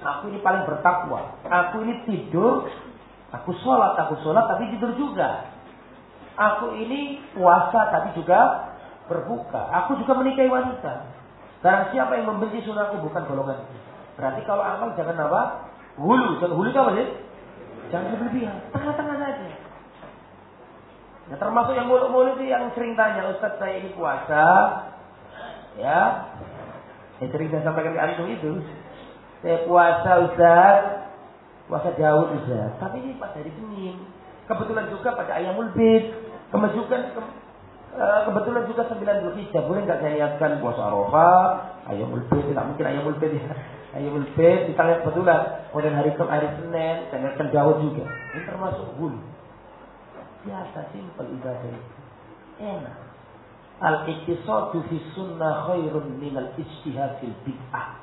Aku ini paling bertakwa. Aku ini tidur, aku sholat, aku sholat tapi tidur juga. Aku ini puasa tapi juga berbuka. Aku juga menikahi wanita. Barang siapa yang membenci sunahku bukan golongan itu. Berarti kalau amal jangan apa? Hulu. Jangan hulu apa sih? Jangan berlebihan. Tengah-tengah saja. Nah, termasuk yang mulut-mulut itu yang sering tanya, Ustaz saya ini puasa. Ya. Yang sering saya sampaikan ke antum itu. Saya puasa Ustaz. Puasa Daud Ustaz. Tapi ini pas hari Senin. Kebetulan juga pada ayamul bid. Kemudian ke, uh, kebetulan juga 9 Zulhijjah. Boleh nggak saya niatkan puasa Arafah, ayamul bait, tidak mungkin ayamul bait ya. Ayamul bait di tanggal kebetulan. Kemudian hari ke hari Senin, saya niatkan Daud juga. Ini termasuk gul. Biasa, simpel ibadah. Enak. Al-iktisadu fi sunnah khairun minal ijtihad fil bid'ah.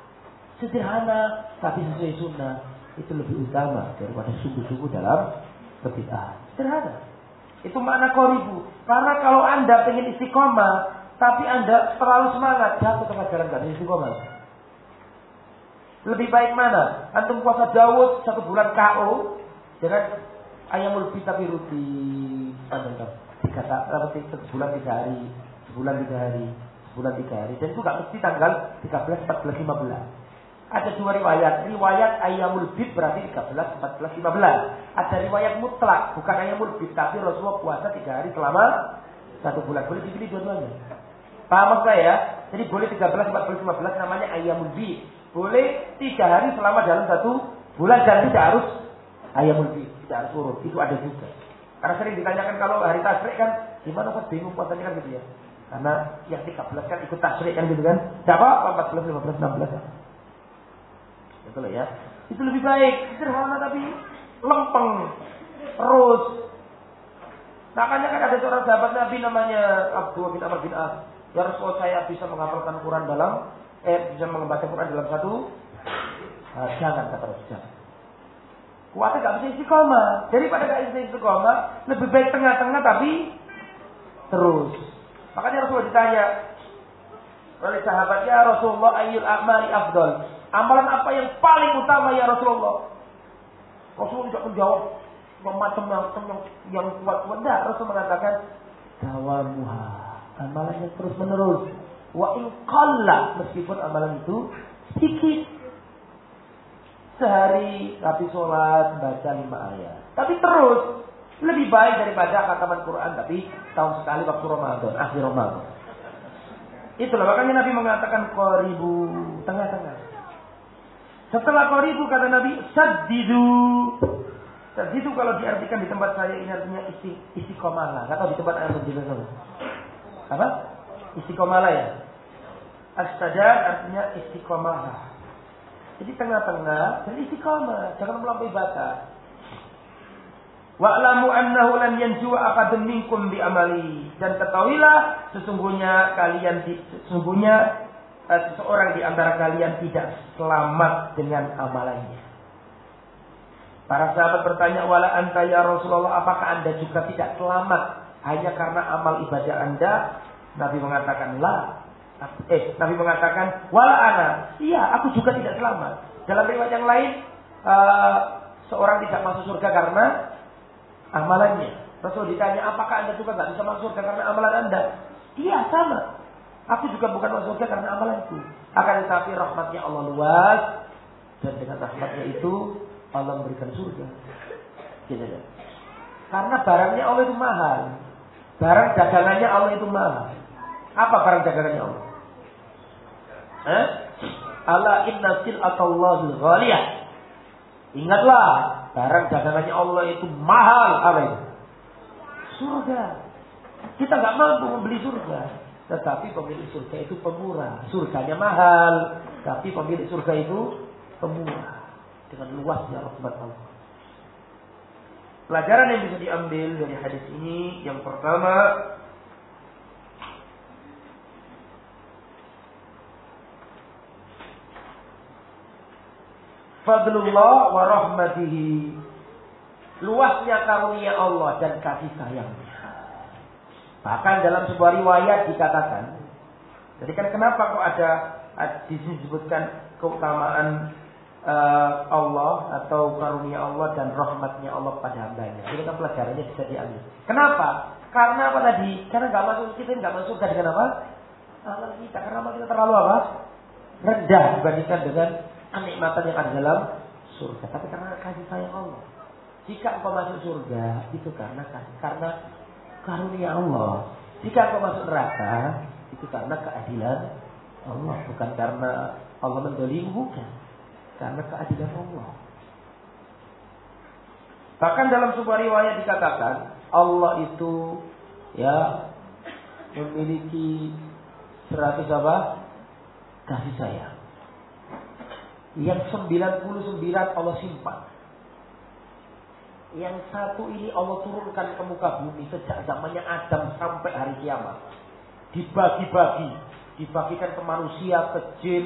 Sederhana, tapi sesuai sunnah. Itu lebih utama daripada sungguh-sungguh dalam kebid'ahan. Sederhana. Itu makna koribu. Karena kalau Anda ingin istiqomah, tapi Anda terlalu semangat, jatuh tengah jalan gak istiqomah. Lebih baik mana? Antum puasa Dawud satu bulan KO dengan ayam lebih tapi rutin. Anda tahu. Tiga, tiga, sebulan tiga hari, sebulan tiga hari, sebulan tiga hari. Dan itu gak mesti tanggal 13, 14, 15. Ada dua riwayat. Riwayat ayamul bid berarti 13, 14, 15. Ada riwayat mutlak. Bukan ayamul bid. Tapi Rasulullah puasa tiga hari selama satu bulan. Boleh dipilih dua-duanya. Paham saya ya? Jadi boleh 13, 14, 15 namanya ayamul bid. Boleh tiga hari selama dalam satu bulan. Dan tidak harus ayamul bid. Tidak harus urut. Itu ada juga. Karena sering ditanyakan kalau hari tasrik kan. Gimana kok bingung puasanya kan gitu ya. Karena yang 13 kan ikut tasrik kan gitu kan. Siapa? 14, 15, 16. Loh ya. Itu lebih baik. Sederhana tapi lempeng. Terus. Makanya kan ada seorang sahabat Nabi namanya Abdul bin Amr bin As. Ya Rasulullah saya bisa menghafalkan Quran dalam eh bisa membaca Quran dalam satu nah, jangan kata Rasul jangan. Kuatnya gak bisa istiqomah. Daripada gak bisa istiqomah, lebih baik tengah-tengah tapi terus. Makanya Rasulullah ditanya oleh sahabatnya Rasulullah ayyul a'mali afdal. Amalan apa yang paling utama ya Rasulullah? Rasulullah tidak menjawab macam-macam yang, yang kuat-kuat. Tidak, Rasul mengatakan dawamuha. Amalan yang terus menerus. Wa in meskipun amalan itu sedikit. Sehari tapi sholat baca lima ayat. Tapi terus lebih baik daripada khataman Quran tapi tahun sekali waktu Ramadan, akhir Ramadan. Itulah makanya Nabi mengatakan qaribu tengah-tengah. Setelah koribu kata Nabi, sadidu. Sadidu kalau diartikan di tempat saya ini artinya isti, istiqomalah. Gak tahu di tempat anda berbeda sama. Apa? Istiqomalah ya. As-sadar artinya istiqomalah. Jadi tengah-tengah dan istiqomah. Jangan melampaui batas. Wa'lamu annahu lan yanjuwa akadun minkum bi amali. Dan ketahuilah sesungguhnya kalian sesungguhnya uh, seseorang di antara kalian tidak selamat dengan amalannya. Para sahabat bertanya, "Wala anta ya Rasulullah, apakah Anda juga tidak selamat hanya karena amal ibadah Anda?" Nabi mengatakan, "La." Eh, Nabi mengatakan, "Wala ana." Iya, aku juga tidak selamat. Dalam riwayat yang lain, uh, seorang tidak masuk surga karena amalannya. Rasul ditanya, "Apakah Anda juga tidak bisa masuk surga karena amalan Anda?" Iya, sama. Aku juga bukan masuk surga karena amalanku. Akan tetapi rahmatnya Allah luas. Dan dengan rahmatnya itu Allah memberikan surga. Gitu, gitu. Karena barangnya Allah itu mahal. Barang dagangannya Allah itu mahal. Apa barang dagangannya Allah? Eh? Allah inna sil'atallahi ghaliyah. Ingatlah, barang dagangannya Allah itu mahal. Apa itu? Surga. Kita nggak mampu membeli surga. Tetapi pemilik surga itu pemurah. Surganya mahal. Tapi pemilik surga itu pemurah. Dengan luasnya rahmat Allah. Pelajaran yang bisa diambil dari hadis ini. Yang pertama. Fadlullah wa rahmatihi. Luasnya karunia Allah dan kasih sayangnya. Bahkan dalam sebuah riwayat dikatakan, jadi kan kenapa kok ada di sini disebutkan keutamaan uh, Allah atau karunia Allah dan rahmatnya Allah pada hambanya. Ini kan pelajarannya bisa diambil. Kenapa? Karena apa tadi? Karena nggak masuk kita nggak masuk dengan apa? Amal kita karena amal kita terlalu apa? Rendah dibandingkan dengan kenikmatan yang ada dalam surga. Tapi karena kasih sayang Allah. Jika engkau masuk surga itu karena karena karunia Allah. Jika kau masuk neraka, itu karena keadilan Allah, bukan karena Allah mendolimu, bukan. Karena keadilan Allah. Bahkan dalam sebuah riwayat dikatakan Allah itu ya memiliki seratus apa? Kasih sayang. Yang 99 Allah simpan. Yang satu ini Allah turunkan ke muka bumi sejak zamannya Adam sampai hari kiamat. Dibagi-bagi. Dibagikan ke manusia, ke jin.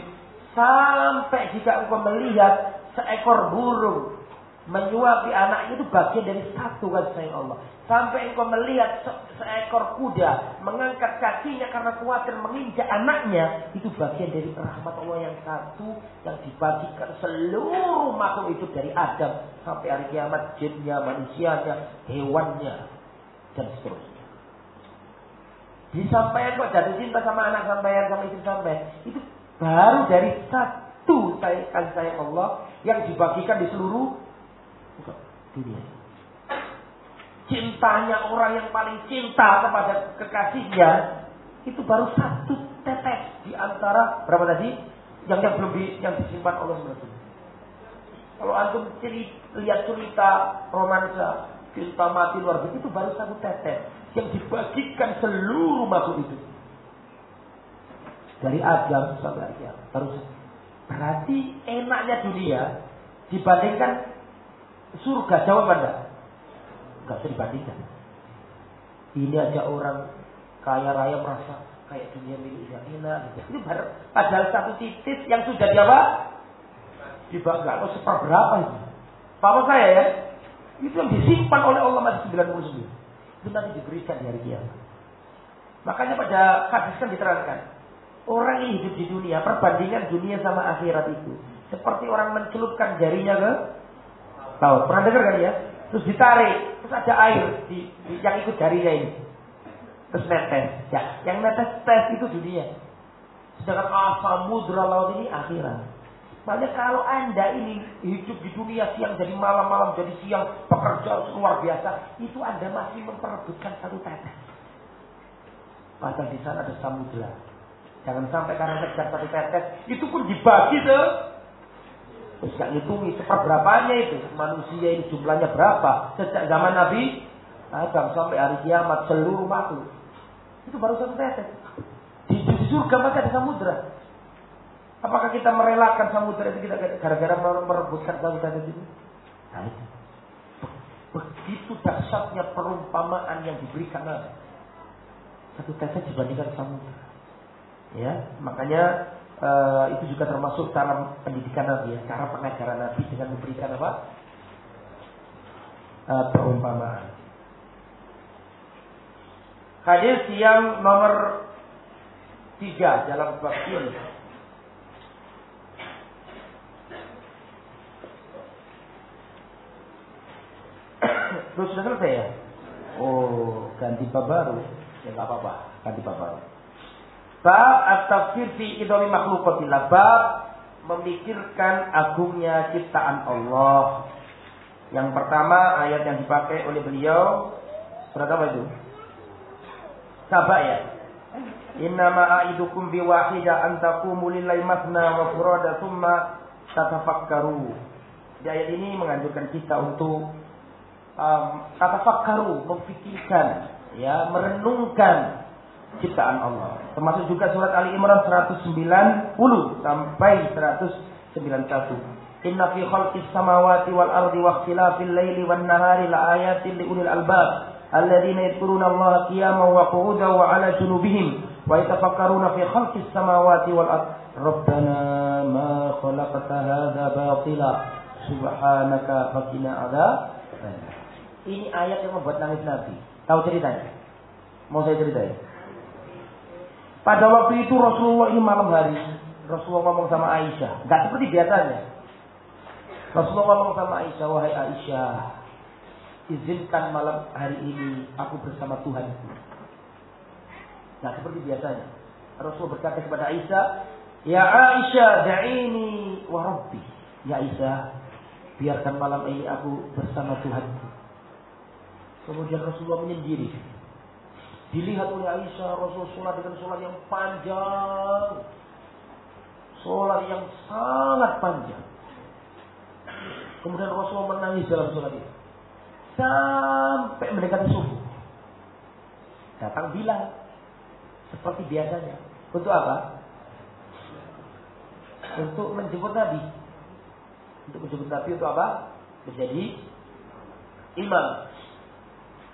Sampai jika engkau melihat seekor burung menyuapi anaknya itu bagian dari satu kasih sayang Allah. Sampai engkau melihat se seekor kuda mengangkat kakinya karena khawatir menginjak anaknya. Itu bagian dari rahmat Allah yang satu yang dibagikan seluruh makhluk itu dari Adam sampai hari kiamat jinnya, manusianya, hewannya dan seterusnya. Disampaikan kok jatuh cinta sama anak sampean sama istri sampai itu baru dari satu saya kasih sayang Allah yang dibagikan di seluruh dunia cintanya orang yang paling cinta kepada kekasihnya itu baru satu tetes di antara berapa tadi? Yang yang belum di, yang disimpan oleh Rasul. Kalau antum ciri, lihat cerita romansa cinta mati luar biasa itu baru satu tetes yang dibagikan seluruh makhluk itu dari Adam sampai baru berarti enaknya dunia dibandingkan surga jawab anda Gak usah dibandingkan. Ini aja orang kaya raya merasa kayak dunia miliknya enak. Gitu. Ini padahal satu titik yang sudah dia apa? Dibangga. Oh, seperberapa itu? Saya ya, itu yang disimpan oleh Allah masih 99. Itu nanti diberikan di hari kiamat. Makanya pada hadis kan diterangkan. Orang yang hidup di dunia, perbandingan dunia sama akhirat itu. Seperti orang mencelupkan jarinya ke laut. Pernah dengar kan ya? terus ditarik, terus ada air di, di yang ikut jarinya ini. Terus netes. Ya, yang netes tes itu dunia. Sedangkan asal mudra laut ini akhirat. Makanya kalau anda ini hidup di dunia siang jadi malam, malam jadi siang, bekerja luar biasa, itu anda masih memperebutkan satu tetes. Padahal di sana ada samudra. Jangan sampai karena kejar satu tetes, itu pun dibagi ke Terus gak ngitungi seperberapanya itu. Manusia ini jumlahnya berapa. Sejak zaman Nabi Adam sampai hari kiamat seluruh makhluk. Itu baru satu tetes. Di, di surga masih ada samudra. Apakah kita merelakan samudra itu kita gara-gara merebutkan satu tetes itu? Nah itu. Begitu dahsyatnya perumpamaan yang diberikan. Satu tetes dibandingkan samudra. Ya, makanya uh, itu juga termasuk cara pendidikan Nabi ya, cara pengajaran Nabi dengan memberikan apa? Uh, perumpamaan. Hadis yang nomor tiga dalam bab ini. Terus sudah selesai ya? Oh, ganti bab baru. Ya nggak apa-apa, ganti bab baru. Bab at-tafsir fi idami makhlukatillah. Bab memikirkan agungnya ciptaan Allah. Yang pertama ayat yang dipakai oleh beliau surat apa itu? Sabah ya. Inna ma'idukum biwahidah an taqumu lillahi masna wa furada thumma tatafakkaru. Di ayat ini menganjurkan kita untuk um, tatafakkaru, memfikirkan, ya, merenungkan ciptaan Allah. Termasuk juga surat Ali Imran 190 sampai 191. Inna fi khalqis samawati wal ardi wa ikhtilafil laili wan nahari la ayatin li ulil albab alladziina yadhkuruna Allah qiyaman wa qu'udan wa 'ala junubihim wa yatafakkaruna fi khalqis samawati wal ardi Rabbana ma khalaqta hadza batila subhanaka faqina adzab Ini ayat yang membuat nangis Nabi. Tahu ceritanya? Mau saya ceritain? Pada waktu itu Rasulullah ini malam hari. Rasulullah ngomong sama Aisyah. Gak seperti biasanya. Rasulullah ngomong sama Aisyah. Wahai Aisyah. Izinkan malam hari ini aku bersama Tuhan. Gak seperti biasanya. Rasulullah berkata kepada Aisyah. Ya Aisyah da'ini wa Rabbi. Ya Aisyah. Biarkan malam ini aku bersama Tuhan. Kemudian Rasulullah menyendiri Dilihat oleh Aisyah Rasul sholat dengan sholat yang panjang. Sholat yang sangat panjang. Kemudian Rasulullah menangis dalam sholat itu. Sampai mendekati subuh. Datang bilang. Seperti biasanya. Untuk apa? Untuk menjemput Nabi. Untuk menjemput Nabi untuk apa? Menjadi imam.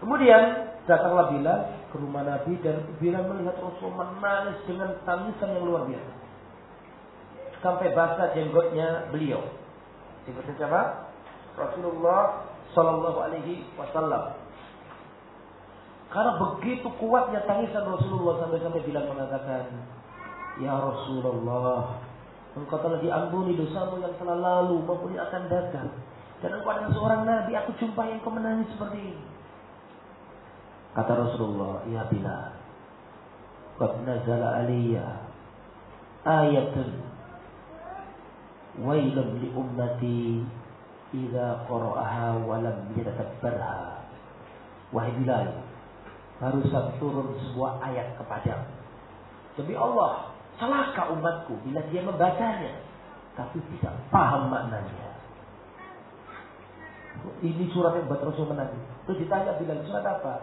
Kemudian datanglah Bilal ke rumah Nabi dan Bilal melihat Rasul menangis dengan tangisan yang luar biasa. Sampai basah jenggotnya beliau. Jenggotnya siapa? Rasulullah Sallallahu Alaihi Wasallam. Karena begitu kuatnya tangisan Rasulullah sampai-sampai bilang mengatakan, Ya Rasulullah, engkau telah diampuni dosamu yang telah lalu maupun yang akan datang. Dan engkau seorang nabi, aku jumpai engkau menangis seperti ini. Kata Rasulullah, Ya Bilal, Qad nazala aliyya ayatun wailun li ummati idza qara'aha wa lam yatadabbarha. Wahai Bilal, barusan turun sebuah ayat kepadamu. Demi Allah, celaka umatku bila dia membacanya tapi tidak paham maknanya. Ini surat yang buat Rasul menangis. Terus ditanya bilang surat apa?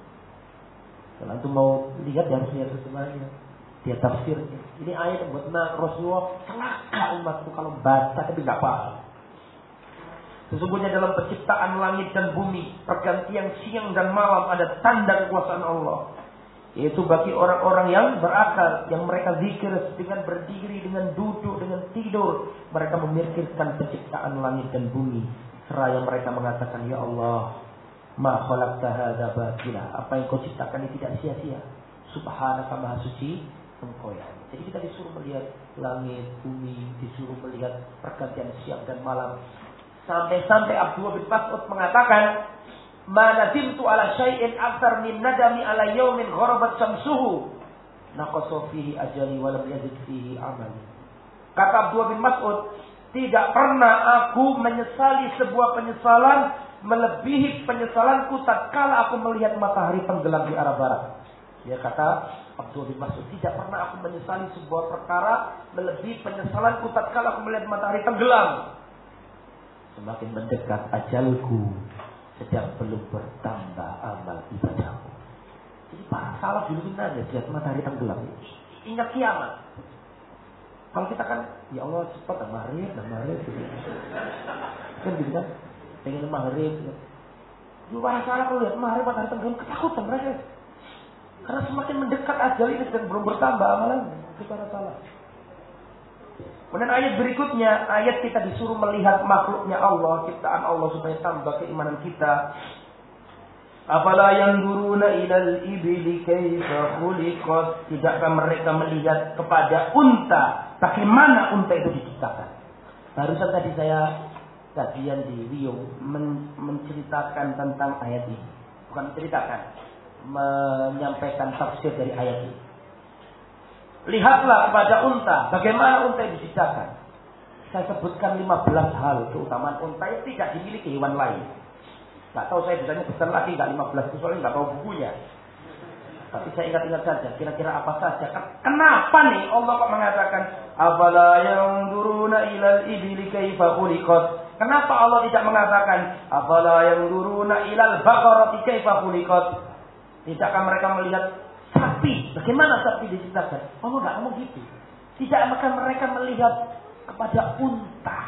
Kalau antum mau lihat ya harus lihat semuanya. Dia tafsirnya. Ini ayat yang buat Rasulullah celaka umatku kalau baca tapi nggak paham. Sesungguhnya dalam penciptaan langit dan bumi, pergantian siang dan malam ada tanda kekuasaan Allah. Yaitu bagi orang-orang yang berakal, yang mereka zikir dengan berdiri, dengan duduk, dengan tidur. Mereka memikirkan penciptaan langit dan bumi. Seraya mereka mengatakan, Ya Allah, Ma khalaqta hadza batila. Apa yang kau ciptakan ini tidak sia-sia. Subhanaka maha suci engkau ya. Jadi kita disuruh melihat langit, bumi, disuruh melihat pergantian siang dan malam. Sampai-sampai Abdullah bin Mas'ud mengatakan, "Ma nadimtu ala syai'in akthar min nadami ala yaumin gharabat syamsuhu." Naqasa fihi ajali wa lam yazid fihi amali. Kata Abdullah bin Mas'ud, tidak pernah aku menyesali sebuah penyesalan melebihi penyesalanku tatkala aku melihat matahari tenggelam di arah barat. Dia kata Abdul bin Mas'ud tidak pernah aku menyesali sebuah perkara melebihi penyesalanku tatkala aku melihat matahari tenggelam. Semakin mendekat ajalku sedang belum bertambah amal ibadahku. Jadi para salah dulu lihat matahari tenggelam. Ingat kiamat. Kalau kita kan, ya Allah cepat dan maghrib, dan maghrib. Kan gitu kan? Pengen maghrib. Dulu salah kalau lihat maghrib matahari tenggelam ketakutan mereka. Karena semakin mendekat ajal ini sedang belum bertambah amalan. Para salah. Kemudian ayat berikutnya, ayat kita disuruh melihat makhluknya Allah, ciptaan Allah supaya tambah keimanan kita. Apala yang guruna ilal ibili kaifa khuliqat. Tidakkah mereka melihat kepada unta, bagaimana unta itu diciptakan? Barusan tadi saya kajian di Rio men menceritakan tentang ayat ini. Bukan menceritakan, menyampaikan tafsir dari ayat ini. Lihatlah kepada unta, bagaimana unta itu diciptakan. Saya sebutkan 15 hal keutamaan unta yang tidak dimiliki hewan lain. Gak tahu saya bisanya besar lagi, gak 15 itu soalnya gak tahu bukunya. Tapi saya ingat-ingat saja, kira-kira apa saja. Kenapa nih Allah kok mengatakan, Afala yang duruna ilal ibili kaifa khuliqat Kenapa Allah tidak mengatakan afala yang duruna ilal baqarati kaifa khuliqat? Tidakkah mereka melihat sapi? Bagaimana sapi diciptakan? Allah enggak ngomong gitu. Tidak akan mereka melihat kepada unta.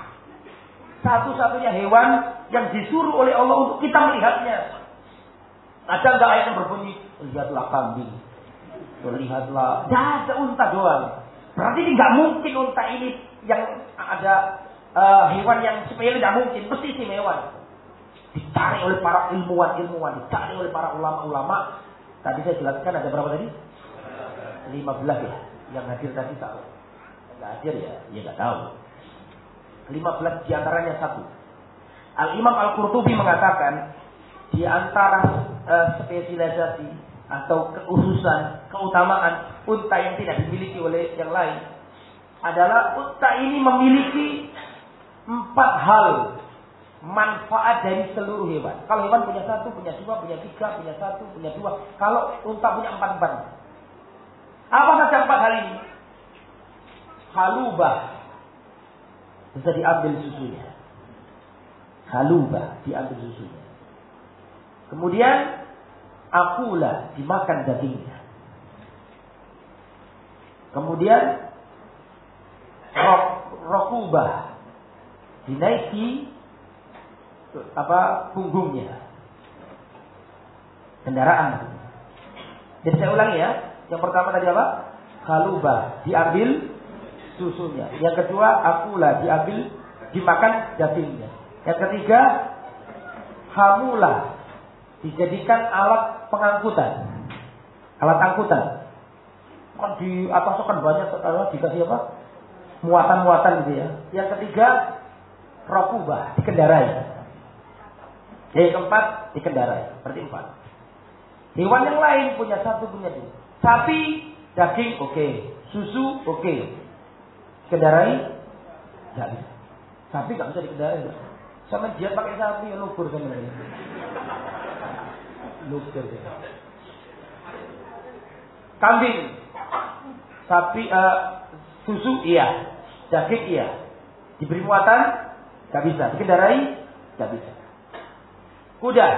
Satu-satunya hewan yang disuruh oleh Allah untuk kita melihatnya. Ada enggak ayat yang berbunyi? Lihatlah kambing. Lihatlah. Tidak ada unta doang. Berarti tidak mungkin unta ini yang ada uh, hewan yang sepele tidak mungkin, mesti istimewa. Dicari oleh para ilmuwan-ilmuwan, dicari oleh para ulama-ulama. Tadi saya jelaskan ada berapa tadi? 15 ya. Yang hadir tadi tahu. Enggak hadir ya, ya nggak tahu. 15 di antaranya satu. Al-Imam Al-Qurtubi mengatakan di antara uh, spesialisasi atau keususan, keutamaan unta yang tidak dimiliki oleh yang lain adalah unta ini memiliki empat hal manfaat dari seluruh hewan. Kalau hewan punya satu, punya dua, punya tiga, punya satu, punya dua. Kalau unta punya empat empat. Apa saja empat hal ini? Halubah bisa diambil susunya. Halubah diambil susunya. Kemudian akula dimakan dagingnya. Kemudian rok, rokubah dinaiki apa punggungnya kendaraan. Jadi saya ulangi ya. Yang pertama tadi apa? Haluba diambil susunya. Yang kedua akula diambil dimakan dagingnya. Yang ketiga hamula dijadikan alat pengangkutan. Alat angkutan. Kan di atas kan banyak dikasih apa? Muatan-muatan gitu ya. Yang ketiga rokubah dikendarai. Yang keempat dikendarai. Berarti empat. Hewan yang lain punya satu punya dua. Sapi, daging oke, okay. susu oke. Okay. Kendarai nggak bisa. Sapi nggak bisa dikendarai. Sama dia pakai sapi ya sama dia. Lubur dia. Kambing, sapi, uh, susu iya, daging iya. Diberi muatan nggak bisa. Dikendarai nggak bisa. Kuda.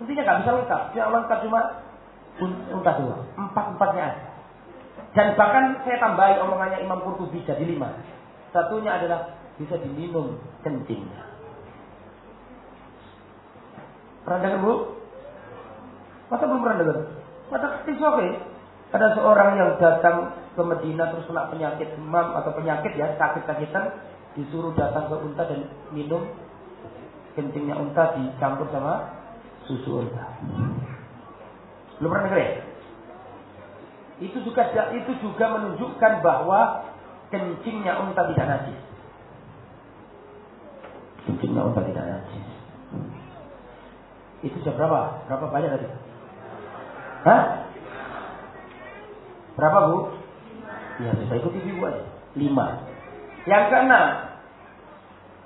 Intinya nggak bisa lengkap. Yang lengkap cuma unta dua. Empat-empatnya ada. Dan bahkan saya tambahi omongannya Imam Qurtubi jadi lima. Satunya adalah bisa diminum kencingnya. Pernah bu? Masa belum pernah dengar? Masa oke. Okay. Ada seorang yang datang ke Medina terus kena penyakit demam atau penyakit ya sakit-sakitan disuruh datang ke unta dan minum kencingnya unta dicampur sama susu unta. Belum pernah ya? Itu juga itu juga menunjukkan bahwa kencingnya unta tidak najis. Kencingnya unta tidak najis. Itu sudah berapa? Berapa banyak tadi? Hah? Berapa bu? Ya saya ikuti ibu aja. Lima. Yang keenam.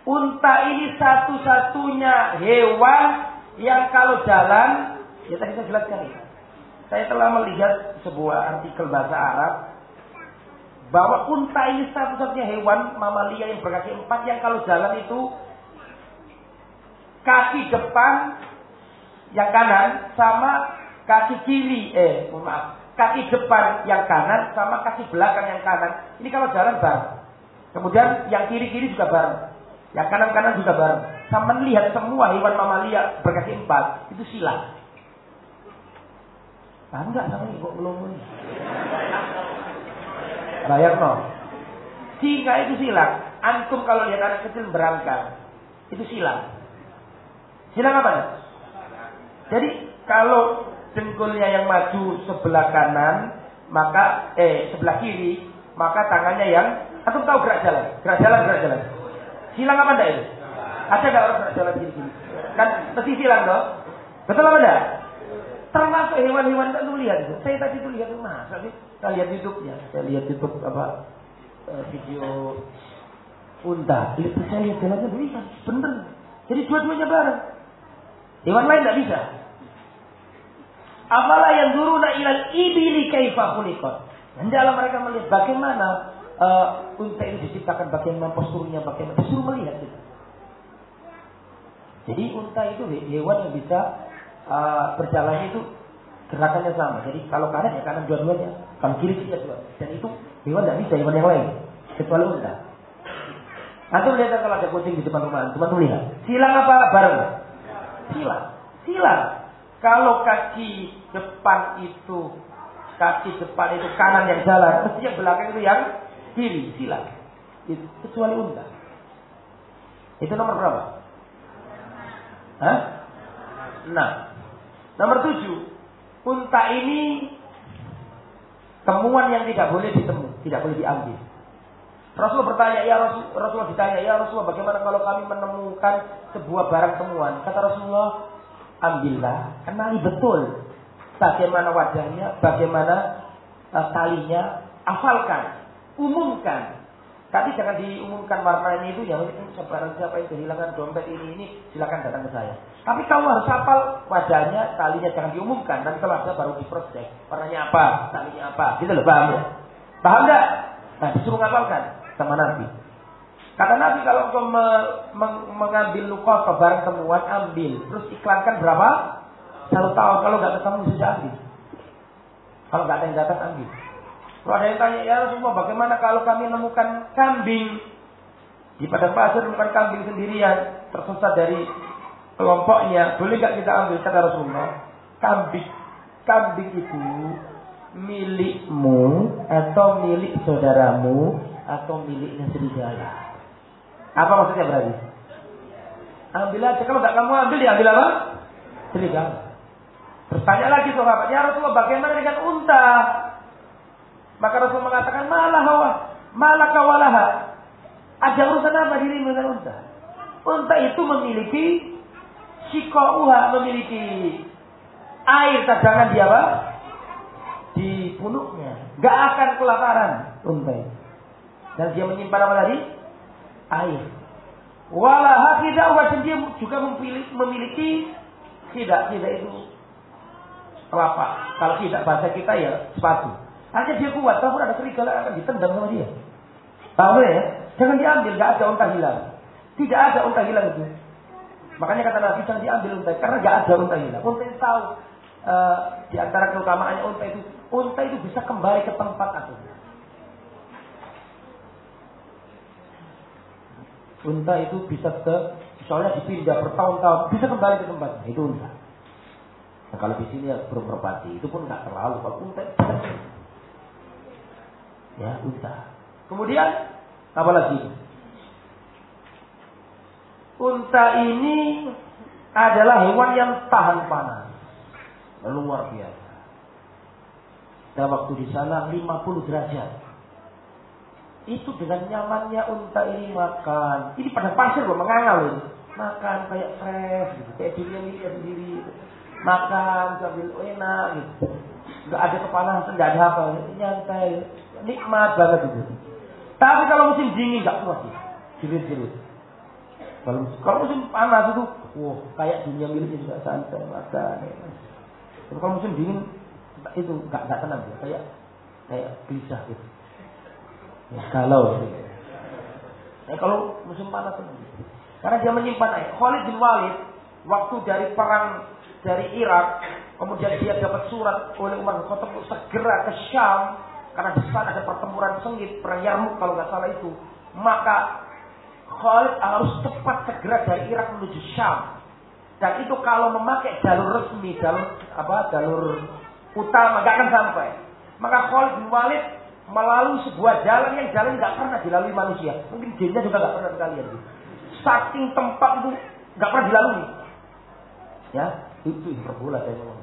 Unta ini satu-satunya hewan yang kalau jalan, ya tadi saya jelaskan ini. Saya telah melihat sebuah artikel bahasa Arab bahwa unta ini satu-satunya hewan mamalia yang berkaki empat yang kalau jalan itu kaki depan yang kanan sama kaki kiri eh maaf kaki depan yang kanan sama kaki belakang yang kanan ini kalau jalan bareng kemudian yang kiri kiri juga bareng yang kanan kanan juga bareng sama melihat semua hewan mamalia berkaki empat itu silang Paham nggak sama ibu belum ini? Bayar no. Singa itu silang. Antum kalau lihat anak kecil berangkat, itu silang. Silang apa? Jadi kalau dengkulnya yang maju sebelah kanan, maka eh sebelah kiri, maka tangannya yang antum tahu gerak jalan, gerak jalan, gerak jalan. Silang apa enggak itu? Ada enggak orang gerak jalan gini-gini? Kan mesti silang dong. Betul apa enggak? Termasuk hewan-hewan tak lihat itu. Saya tadi itu lihat rumah. Saya lihat YouTube-nya. Saya lihat YouTube apa eh, video unta. Itu saya lihat jalannya bisa. Bener. Jadi dua-duanya bareng. Hewan lain tidak bisa. Apalah yang dulu nak ilal ibili kaifa kulikot. Hendaklah mereka melihat bagaimana uh, unta ini diciptakan, bagaimana posturnya, bagaimana. Disuruh melihat itu. Jadi unta itu hewan yang bisa uh, berjalan itu gerakannya sama. Jadi kalau kanan ya kanan dua-duanya, kalau kiri kiri dua. Dan itu hewan tidak bisa hewan yang lain kecuali unta. Nanti lihat kalau ada kucing di depan rumah, tuh lihat. Silang apa bareng? Silang. Silang. Kalau kaki depan itu kaki depan itu kanan yang jalan, mesti belakang itu yang kiri, silang. Itu kecuali unta. Itu nomor berapa? Hah? Nah, Nomor tujuh, unta ini temuan yang tidak boleh ditemu, tidak boleh diambil. Rasulullah bertanya, ya Rasul, Rasulullah ditanya, ya Rasulullah bagaimana kalau kami menemukan sebuah barang temuan? Kata Rasulullah, ambillah, kenali betul bagaimana wajahnya, bagaimana uh, talinya, Afalkan, umumkan. Tapi jangan diumumkan warna ini itu ya sebarang siapa yang kehilangan dompet ini ini silakan datang ke saya. Tapi kamu harus hafal wajahnya, talinya jangan diumumkan. Nanti kalau ada baru diproses warnanya apa, talinya apa, gitu loh paham ya? Paham nggak? Nah disuruh ngapalkan sama Nabi. Kata Nabi kalau engkau me, mengambil luka barang temuan ambil, terus iklankan berapa? Satu tahun. Kalau nggak ketemu bisa ambil. Kalau nggak ada yang datang ambil. Kalau ada yang tanya, ya Rasulullah bagaimana kalau kami menemukan kambing di padang pasir menemukan kambing sendirian tersesat dari kelompoknya, boleh nggak kita ambil kata Rasulullah? Kambing, kambing itu milikmu atau milik saudaramu atau miliknya serigala. Apa maksudnya berarti? Ambil aja. Kalau nggak kamu ambil, ya ambil apa? Serigala. Bertanya lagi sahabat, ya Rasulullah bagaimana dengan unta? Maka Rasul mengatakan, malah hawa, malah kawalaha. Ada urusan apa dirimu dengan unta? Unta itu memiliki sikauha, memiliki air cadangan di apa? Di punuknya. Gak akan kelaparan unta Dan dia menyimpan apa tadi? Air. Walaha tidak dan dia juga memiliki, tidak tidak itu kelapa. Kalau tidak bahasa kita ya sepatu. Hanya dia kuat, kalau ada serigala akan ditendang sama dia. Tahu ya? Jangan diambil, nggak ada unta hilang. Tidak ada unta hilang itu. Makanya kata Nabi jangan diambil unta karena nggak ada unta hilang. Unta itu tahu uh, di antara keutamaannya unta itu, unta itu bisa kembali ke tempat asalnya. Unta itu bisa ke, misalnya dipindah bertahun-tahun, bisa kembali ke tempatnya. Itu unta. Nah, kalau di sini ya burung merpati, itu pun nggak terlalu. Kalau unta Ya, unta. Kemudian apa lagi? Unta ini adalah hewan yang tahan panas. Luar biasa. Dan waktu di sana 50 derajat. Itu dengan nyamannya unta ini makan. Ini pada pasir loh, mengangal loh. Makan kayak fresh gitu. Kayak dirinya lihat sendiri. Makan sambil enak gitu. Gak ada kepanasan, gak ada apa. Nyantai nikmat banget itu. Tapi kalau musim dingin nggak kuat ya. Jirit-jirit. Kalau, kalau musim panas itu, wah kayak dunia miliknya juga santai makan. Kalau musim dingin itu nggak nggak tenang ya, kayak kayak gelisah gitu. Kalau. Nah, kalau musim panas itu, karena dia menyimpan air. Khalid bin Walid waktu dari perang dari Irak, kemudian dia dapat surat oleh Umar bin Khattab segera ke Syam karena di sana ada pertempuran sengit, perang Yarmuk kalau nggak salah itu. Maka Khalid harus cepat segera dari Irak menuju Syam. Dan itu kalau memakai jalur resmi, jalur apa, jalur utama nggak akan sampai. Maka Khalid bin Walid melalui sebuah jalan yang jalan nggak pernah dilalui manusia. Mungkin jinnya juga nggak pernah sekalian. Saking tempat itu nggak pernah dilalui. Ya, itu hiperbola saya ngomong.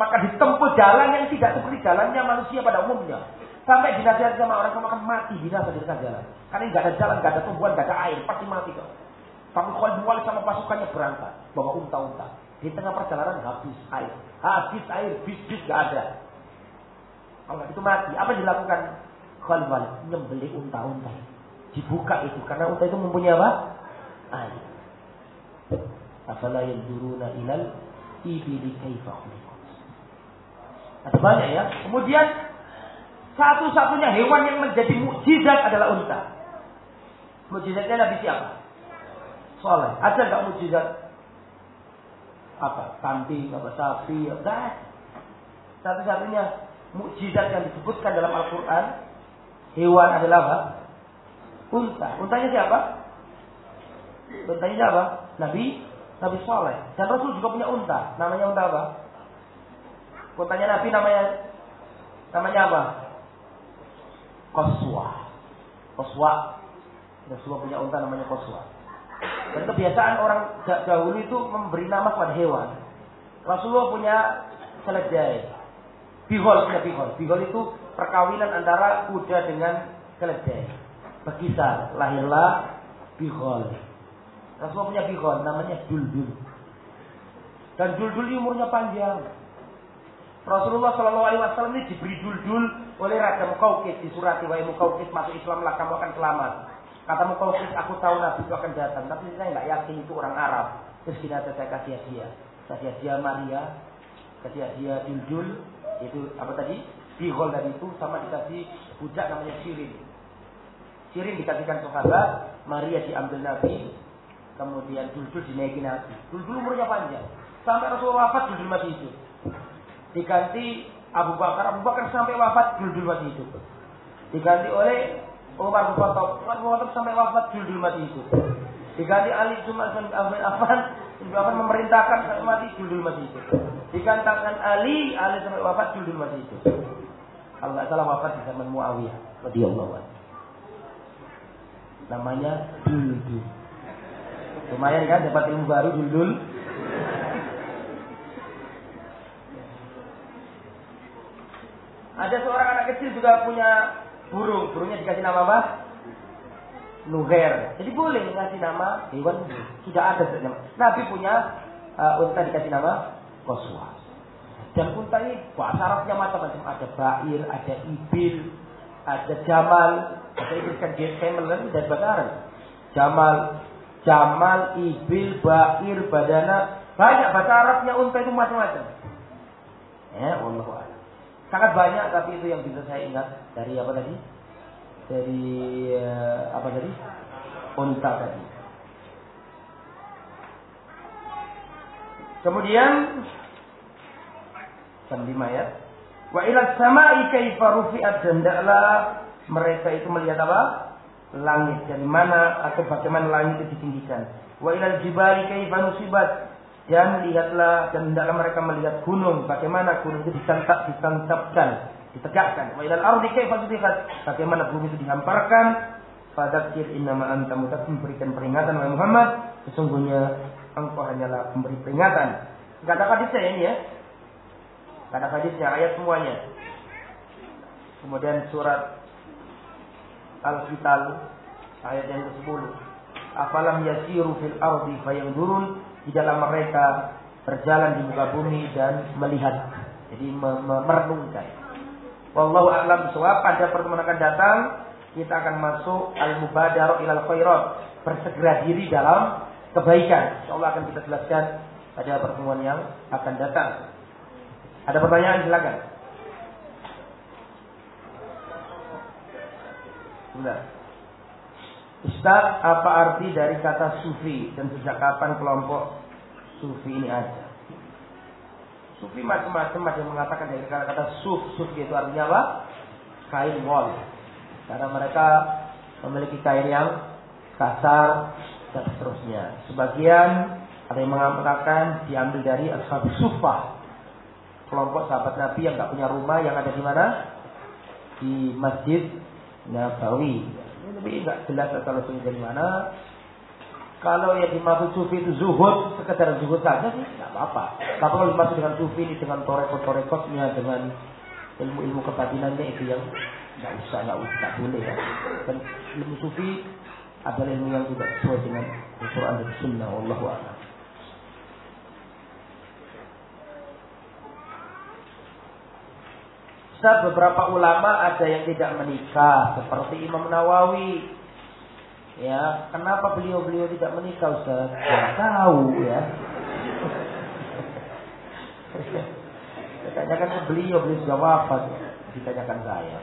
Maka ditempuh jalan yang tidak seperti jalannya manusia pada umumnya. Sampai dinasihati sama orang sama akan mati binasa di tengah jalan. Karena nggak ada jalan, nggak ada tumbuhan, nggak ada air, pasti mati kok. Tapi Khalid bin sama pasukannya berangkat bawa unta-unta. Di tengah perjalanan habis air, habis air, bis-bis nggak ada. Kalau itu mati, apa dilakukan Walid? Nyembelih unta-unta. Dibuka itu karena unta itu mempunyai apa? Air. Afala duruna ilal ibili kaifa Ada banyak ya. Kemudian satu-satunya hewan yang menjadi mukjizat adalah unta. Mukjizatnya Nabi siapa? Soleh. Ada nggak mukjizat? Apa? Kambing, apa sapi? Enggak. Satu-satunya mukjizat yang disebutkan dalam Al-Quran hewan adalah apa? Unta. Untanya siapa? Untanya siapa? Nabi Nabi Soleh. Dan Rasul juga punya unta. Namanya unta apa? Untanya Nabi namanya namanya apa? Koswa. Koswa. Rasulullah punya unta namanya Koswa. Dan kebiasaan orang dahulu itu memberi nama kepada hewan. Rasulullah punya keledai. Bihol punya bihol. Bihol itu perkawinan antara kuda dengan keledai. Berkisar. Lahirlah bihol. Rasulullah punya bihon namanya Duldul. Dan Duldul ini umurnya panjang. Rasulullah Shallallahu Alaihi Wasallam ini diberi dul-dul oleh Raja Mukaukis di surati wahai Mukaukis masuk Islamlah kamu akan selamat. Kata Mukaukis aku tahu Nabi itu akan datang tapi saya nggak yakin itu orang Arab. Terus kita saya kasih hadiah, kasih hadiah Maria, kasih hadiah dul-dul itu apa tadi? Bihol tadi itu sama dikasih budak namanya Sirin. Sirin dikasihkan sahabat, Maria diambil Nabi, kemudian dul-dul dinaikin Nabi. Dul-dul umurnya panjang. Sampai Rasulullah wafat dul-dul masih hidup. Diganti Abu Bakar, Abu Bakar sampai wafat dul-dul masih hidup. Diganti oleh Umar bin Khattab, Umar bin Khattab sampai wafat dul-dul masih hidup. Diganti Ali cuma sampai Affan, Affan memerintahkan sampai mati dul-dul masih hidup. Digantakan Ali, Ali sampai wafat dul-dul masih hidup. Kalau nggak salah wafat di zaman Muawiyah radhiyallahu anhu. Namanya Duldul. Lumayan kan dapat ilmu baru Duldul. Ada seorang anak kecil juga punya burung. Burungnya dikasih nama apa? Nuher. Jadi boleh dikasih nama hewan sudah ada nama. Nabi punya uh, unta dikasih nama Koswa. Dan unta ini bahasa Arabnya macam-macam. Ada bair, ada ibil, ada jamal, ada ibil kan camel dari bahasa Arab. Jamal, jamal, ibil, bair, badana. Banyak bahasa Arabnya unta itu macam-macam. Ya, Allah Sangat banyak tapi itu yang bisa saya ingat dari apa tadi? Dari uh, apa tadi? Unta tadi. Kemudian jam 5 ya. Wa ila sama'i kaifa rufi'at mereka itu melihat apa? Langit dari mana atau bagaimana langit itu ditinggikan. Wa ila jibali kaifa nusibat dan lihatlah dan hendaklah mereka melihat gunung bagaimana gunung itu disantap disantapkan ditegakkan. Wa ilal ardi kaifa bagaimana bumi itu dihamparkan? Fadzakir innama anta mudzakkir memberikan peringatan oleh Muhammad sesungguhnya engkau hanyalah pemberi peringatan. Enggak ada hadisnya ini ya. Enggak ada hadisnya ayat semuanya. Kemudian surat Al-Qital ayat yang ke-10 afalam yasiru fil ardi fayanzurun di dalam mereka berjalan di muka bumi dan melihat. Jadi merenungkan. Wallahu a'lam bishawab. Pada pertemuan akan datang kita akan masuk al-mubadaru ilal khairat, bersegera diri dalam kebaikan. Insyaallah akan kita jelaskan pada pertemuan yang akan datang. Ada pertanyaan silakan. Sudah. Ustaz, apa arti dari kata sufi dan sejak kapan kelompok sufi ini ada? Sufi macam-macam yang mengatakan dari kata-kata suf, suf itu artinya apa? Kain wol. Karena mereka memiliki kain yang kasar dan seterusnya. Sebagian ada yang mengatakan diambil dari ashab sufah. Kelompok sahabat Nabi yang nggak punya rumah yang ada di mana? Di Masjid Nabawi tapi nggak jelas asal usulnya dari mana. Kalau yang dimaksud sufi itu zuhud, sekedar zuhud saja sih nggak apa-apa. Tapi kalau dimaksud dengan sufi ini dengan torekot-torekotnya, dengan ilmu-ilmu kebatinannya itu yang nggak usah, nggak usah, nggak boleh ya. Dan ilmu sufi adalah ilmu yang tidak sesuai dengan Al-Quran dan Sunnah. Wallahu a'lam. Ustaz beberapa ulama ada yang tidak menikah seperti Imam Nawawi. Ya, kenapa beliau-beliau tidak menikah Ustaz? Ya, tahu ya. Ditanyakan ke beliau, beliau sudah wafat. Ditanyakan saya.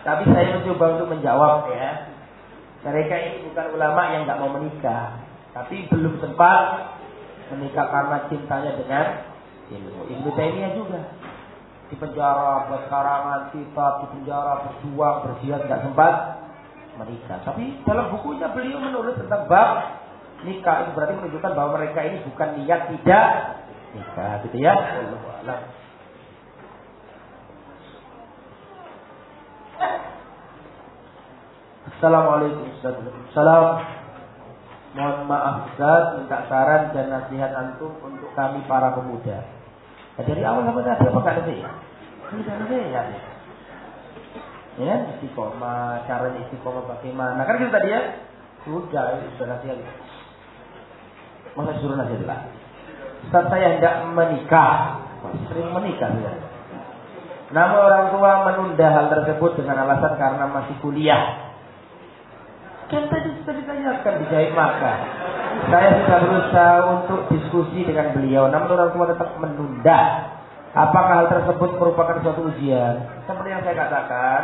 Tapi saya mencoba untuk menjawab ya. Mereka ini bukan ulama yang nggak mau menikah, tapi belum sempat menikah karena cintanya dengan ilmu. Ibnu Taimiyah juga di penjara buat karangan kitab, di penjara berjuang, berjihad nggak sempat menikah. Tapi dalam bukunya beliau menulis tentang bab nikah itu berarti menunjukkan bahwa mereka ini bukan niat tidak nikah, gitu ya. Allah Assalamualaikum Salam. Mohon maaf Ustaz, minta saran dan nasihat antum untuk kami para pemuda. Nah, dari awal sampai tadi apa nggak ya? Tidak ada ya. Ya, istiqomah, caranya istiqomah bagaimana? Kan kita tadi ya, sudah, sudah nasihat. Masa suruh nasihat lah. Saat saya hendak menikah, sering menikah ya. Namun orang tua menunda hal tersebut dengan alasan karena masih kuliah. Kan tadi sudah ditanyakan di Jahit Maka. Saya sudah berusaha untuk diskusi dengan beliau, namun orang tua tetap menunda. Apakah hal tersebut merupakan suatu ujian? Seperti yang saya katakan,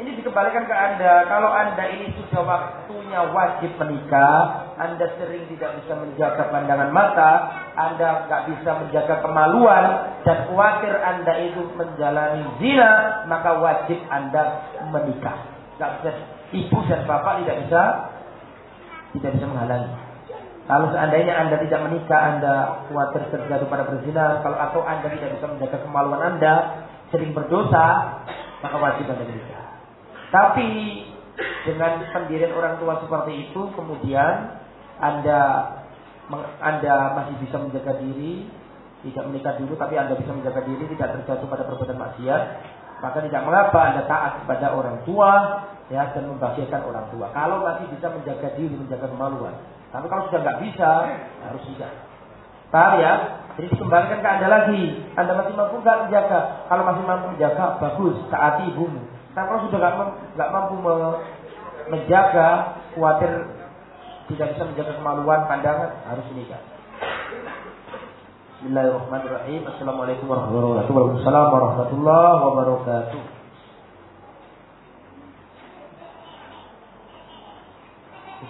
Ini dikembalikan ke Anda. Kalau Anda ini sudah waktunya wajib menikah, Anda sering tidak bisa menjaga pandangan mata, Anda nggak bisa menjaga kemaluan, dan khawatir Anda itu menjalani zina, maka wajib Anda menikah. Bisa, ibu dan bapak tidak bisa, tidak bisa menghalangi. Kalau seandainya Anda tidak menikah, Anda khawatir terjatuh pada berzina, kalau atau Anda tidak bisa menjaga kemaluan Anda, sering berdosa, maka wajib Anda menikah. Tapi dengan pendirian orang tua seperti itu kemudian Anda Anda masih bisa menjaga diri, tidak menikah dulu tapi Anda bisa menjaga diri tidak terjatuh pada perbuatan maksiat, maka tidak mengapa Anda taat kepada orang tua ya dan membahagiakan orang tua. Kalau masih bisa menjaga diri, menjaga kemaluan. Tapi kalau sudah nggak bisa, harus tidak. Paham ya? Jadi dikembalikan ke Anda lagi. Anda masih mampu nggak menjaga? Kalau masih mampu menjaga, bagus. Taati ibumu. Nah kalau sudah nggak mampu menjaga, khawatir tidak bisa menjaga kemaluan pandangan, harus menikah. Bismillahirrahmanirrahim. Assalamualaikum warahmatullahi wabarakatuh. Waalaikumsalam warahmatullahi wabarakatuh.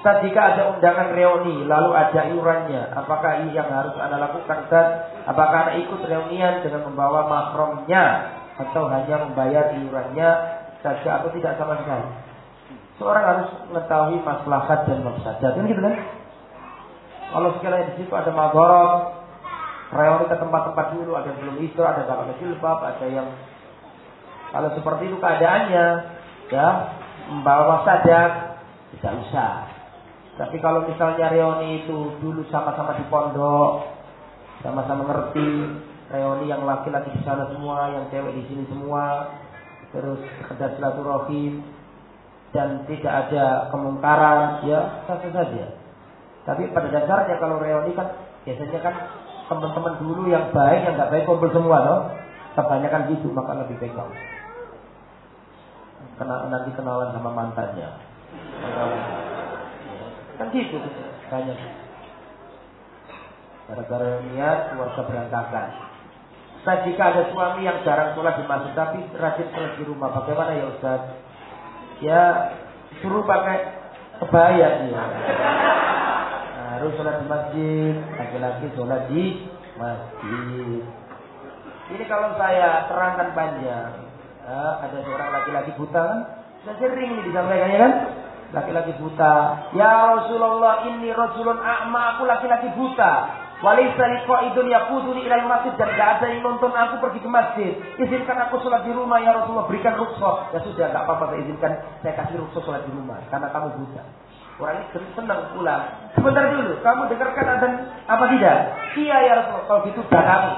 Ustaz, jika ada undangan reuni, lalu ada iurannya, apakah ini yang harus Anda lakukan, Ustaz? Apakah Anda ikut reunian dengan membawa mahromnya, atau hanya membayar iurannya saja atau tidak sama sekali. Seorang harus mengetahui maslahat dan mafsadat. Kan gitu kan? Kalau sekiranya di situ ada madorot, reuni ke tempat-tempat dulu, ada belum itu, ada yang pakai jilbab, ada yang kalau seperti itu keadaannya, ya membawa saja tidak usah. Tapi kalau misalnya reuni itu dulu sama-sama di pondok, sama-sama ngerti, reuni yang laki-laki di sana semua, yang cewek di sini semua, terus sekedar silaturahim dan tidak ada kemungkaran ya sah saja. Tapi pada dasarnya kalau reuni kan biasanya kan teman-teman dulu yang baik yang nggak baik kumpul semua loh. Kebanyakan gitu maka lebih baik kamu. Kena, nanti kenalan sama mantannya. Kan gitu banyak. Gara-gara niat keluarga berantakan. Ustaz jika ada suami yang jarang sholat di masjid tapi rajin sholat di rumah, bagaimana ya Ustaz? Ya suruh pakai kebaya ya. Nah, harus sholat di masjid, laki-laki sholat di masjid. Ini kalau saya terangkan panjang, ya, ada seorang laki-laki buta kan? Sudah sering ini disampaikannya kan? Laki-laki buta. Ya Rasulullah ini Rasulun a'ma, aku laki-laki buta. Walaysa liqa'idun yaquduni ilal masjid dan gak ada yang nonton aku pergi ke masjid. Izinkan aku sholat di rumah ya Rasulullah berikan rukhsah. Ya sudah gak apa-apa saya izinkan saya kasih rukhsah sholat di rumah karena kamu buta. Orang ini senang pulang. Sebentar dulu, kamu dengarkan dan apa tidak? Iya ya Rasulullah, kalau gitu kami.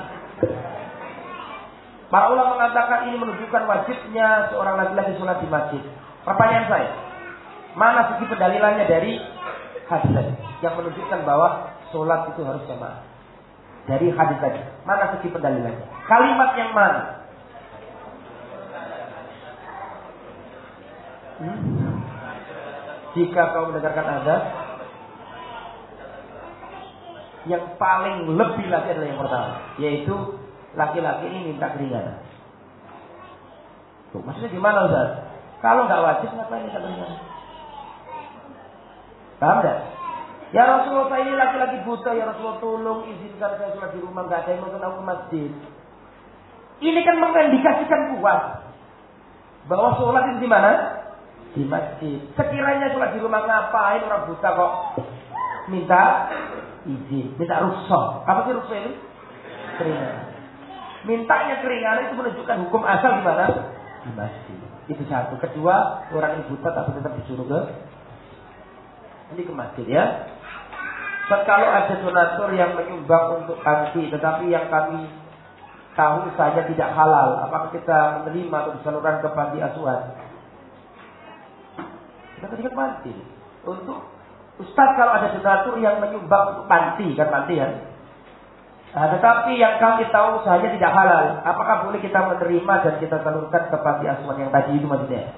Para ulama mengatakan ini menunjukkan wajibnya seorang laki-laki sholat di masjid. Pertanyaan saya, mana segi pendalilannya dari hadis yang menunjukkan bahwa sholat itu harus jamaah. Dari hadis tadi. Mana segi pendalilannya? Kalimat yang mana? Hmm? Jika kau mendengarkan azan, yang paling lebih lagi adalah yang pertama, yaitu laki-laki ini minta keringanan. Tuh, maksudnya gimana Ustaz? Kalau nggak wajib ngapain minta keringanan? Paham tidak? Ya Rasulullah saya ini laki-laki buta, ya Rasulullah tolong izinkan saya sholat di rumah, nggak ada yang nonton aku masjid. Ini kan mengindikasikan kuat bahwa sholat itu di mana? Di masjid. Sekiranya sholat di rumah ngapain orang buta kok minta izin, minta rukhsah. Apa sih rukhsah ini? Keringan. Mintanya keringan itu menunjukkan hukum asal di mana? Di masjid. Itu satu. Kedua, orang ini buta tapi tetap disuruh ke ini ke masjid ya. Dan kalau ada donatur yang menyumbang untuk panti, tetapi yang kami tahu saja tidak halal, apakah kita menerima atau disalurkan ke panti asuhan? Kita ketika panti untuk Ustaz kalau ada donatur yang menyumbang untuk panti, kan panti ya. Nah, tetapi yang kami tahu saja tidak halal. Apakah boleh kita menerima dan kita salurkan ke panti asuhan yang tadi itu maksudnya?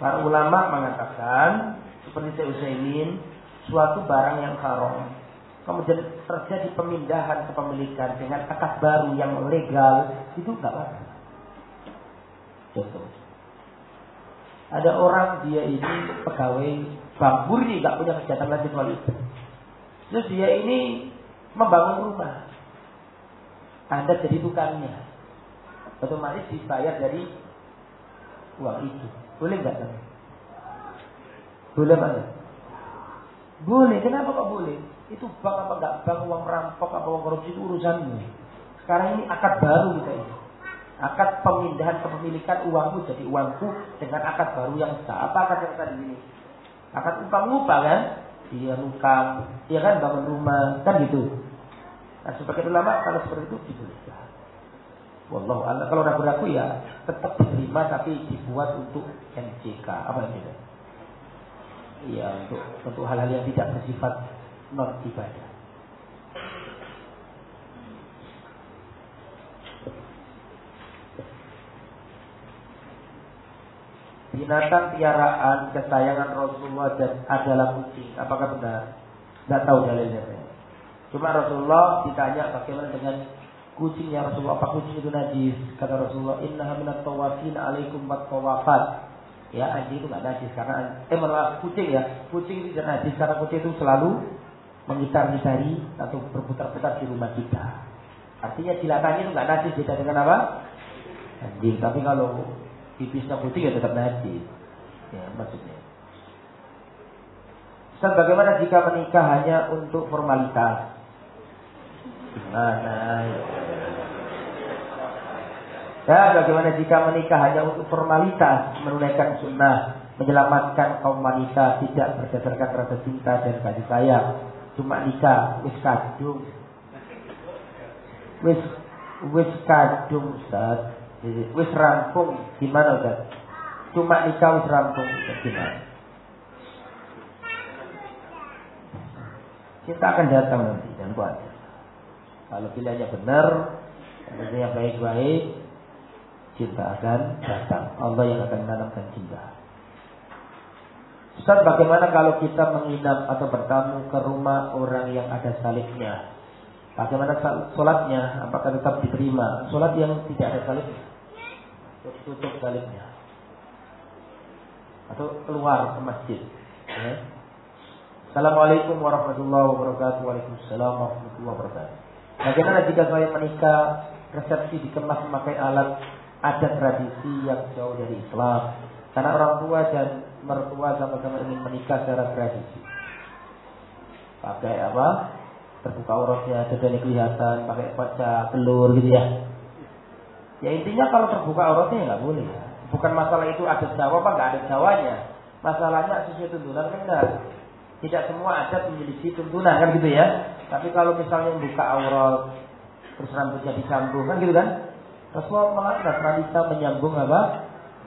Para ulama mengatakan seperti saya Utsaimin, suatu barang yang haram kemudian terjadi pemindahan kepemilikan dengan akad baru yang legal itu nggak apa-apa. Contoh, ada orang dia ini pegawai bank murni nggak punya kegiatan lain kecuali itu. Terus dia ini membangun rumah. Anda jadi tukangnya. Otomatis dibayar dari uang itu. Boleh nggak kan? Boleh mana? Boleh. Kenapa kok boleh? Itu bank apa enggak bank uang merampok apa uang korupsi itu urusanmu. Sekarang ini akad baru kita ini. Akad pemindahan kepemilikan uangmu jadi uangku dengan akad baru yang sah. Apa akad yang tadi ini? Akad upah-upah kan? Dia nukang, dia kan bangun rumah, kan gitu. Nah, sebagai ulama kalau seperti itu dibolehkan. Wallahu a'lam. Kalau ragu-ragu ya tetap diterima tapi dibuat untuk NCK apa itu? Iya untuk untuk hal-hal yang tidak bersifat non ibadah. Binatang piaraan kesayangan Rasulullah dan adalah kucing. Apakah benar? Tidak tahu dalilnya. Cuma Rasulullah ditanya bagaimana dengan kucing ya Rasulullah apa kucing itu najis? Kata Rasulullah inna minat tawafin alaikum bat tawafat. Ya anjing itu nggak najis karena eh malah kucing ya kucing itu najis karena kucing itu selalu mengitar-ngitari atau berputar-putar di rumah kita. Artinya jilatannya itu nggak najis beda dengan apa? Anjing. Tapi kalau pipisnya kucing ya tetap najis. Ya maksudnya. Ustaz bagaimana jika menikah hanya untuk formalitas Gimana? Ya, bagaimana jika menikah hanya untuk formalitas, menunaikan sunnah, menyelamatkan kaum wanita tidak berdasarkan rasa cinta dan kasih sayang, cuma nikah, wis kadung, wis wis kadung, Ustaz. wis rampung, gimana Ustaz? Cuma nikah wis rampung, gimana? Kita akan datang nanti dan buat. Kalau pilihannya benar, yang baik-baik, cinta akan datang. Allah yang akan menanamkan cinta. Ustaz, bagaimana kalau kita menginap atau bertamu ke rumah orang yang ada salibnya? Bagaimana sholatnya? Apakah tetap diterima? Sholat yang tidak ada salibnya? Tutup salibnya. Atau keluar ke masjid. Ya. Assalamualaikum warahmatullahi wabarakatuh. Waalaikumsalam warahmatullahi wabarakatuh. Bagaimana jika saya menikah resepsi dikemas memakai alat ada tradisi yang jauh dari Islam karena orang tua dan mertua sama-sama ingin menikah secara tradisi. Pakai apa? Terbuka auratnya, dadanya kelihatan, pakai kaca telur gitu ya. Ya intinya kalau terbuka auratnya ya nggak boleh. Bukan masalah itu ada Jawa apa nggak ada Jawanya. Masalahnya sesuai tuntunan kan. Tidak semua adat memiliki tuntunan kan gitu ya. Tapi kalau misalnya buka aurat terus rambutnya disambung kan gitu kan? Rasulullah melarang wanita menyambung apa?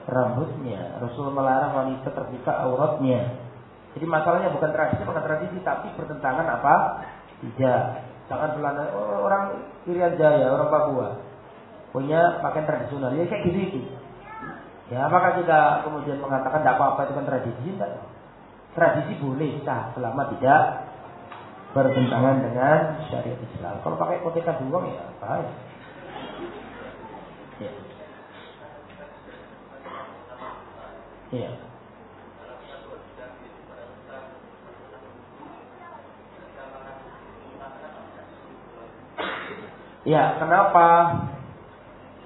Rambutnya. Rasul melarang wanita terbuka auratnya. Jadi masalahnya bukan tradisi, bukan tradisi, tapi bertentangan apa? Tidak. Jangan Belanda, oh, orang Irian Jaya, orang Papua punya pakaian tradisional. Ya kayak gitu itu. Ya, apakah kita kemudian mengatakan tidak apa-apa itu kan tradisi? Tidak tradisi boleh sah selama tidak bertentangan dengan syariat Islam. Kalau pakai koteka doang ya apa ya. Ya. Ya, kenapa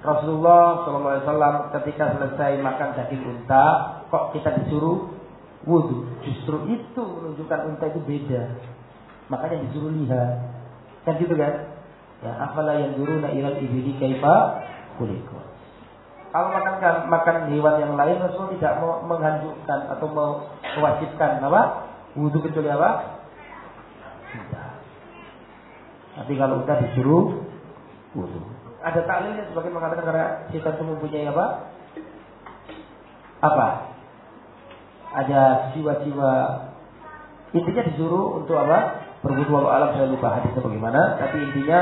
Rasulullah SAW ketika selesai makan daging unta, kok kita disuruh wudhu. Justru itu menunjukkan unta itu beda. Makanya disuruh lihat. Kan gitu kan? Ya, afala yang na ilal ibili kaifa kuliko. Kalau makan makan hewan yang lain Rasul tidak mau menghancurkan atau mewajibkan apa? Wudhu kecuali apa? Tidak. Tapi kalau udah disuruh wudhu. Ada taklilnya sebagai mengatakan karena kita itu mempunyai apa? Apa? ada jiwa-jiwa intinya disuruh untuk apa? Berwudu Allah alam saya lupa hadisnya bagaimana, tapi intinya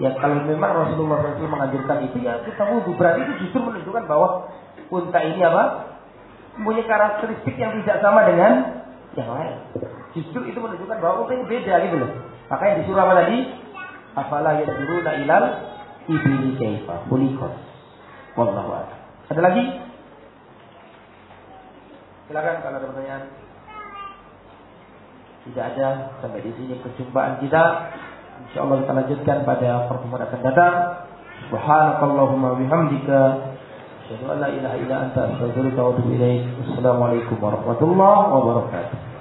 ya kalau memang Rasulullah SAW menganjurkan itu ya kita wudhu berarti itu justru menunjukkan bahwa unta ini apa? Punya karakteristik yang tidak sama dengan yang lain. Justru itu menunjukkan bahwa unta ini beda gitu loh. Makanya disuruh apa tadi? Afala yaduruna ilal ibili kaifa kulikos. Wallahu a'lam. Ada lagi? Silakan kalau ada pertanyaan. Tidak ada sampai di sini perjumpaan kita. Insya Allah kita lanjutkan pada pertemuan akan datang. Subhanakallahumma bihamdika. Asyhadu an la ilaha illa anta astaghfiruka wa atubu ilaik. Warahmatullahi wabarakatuh.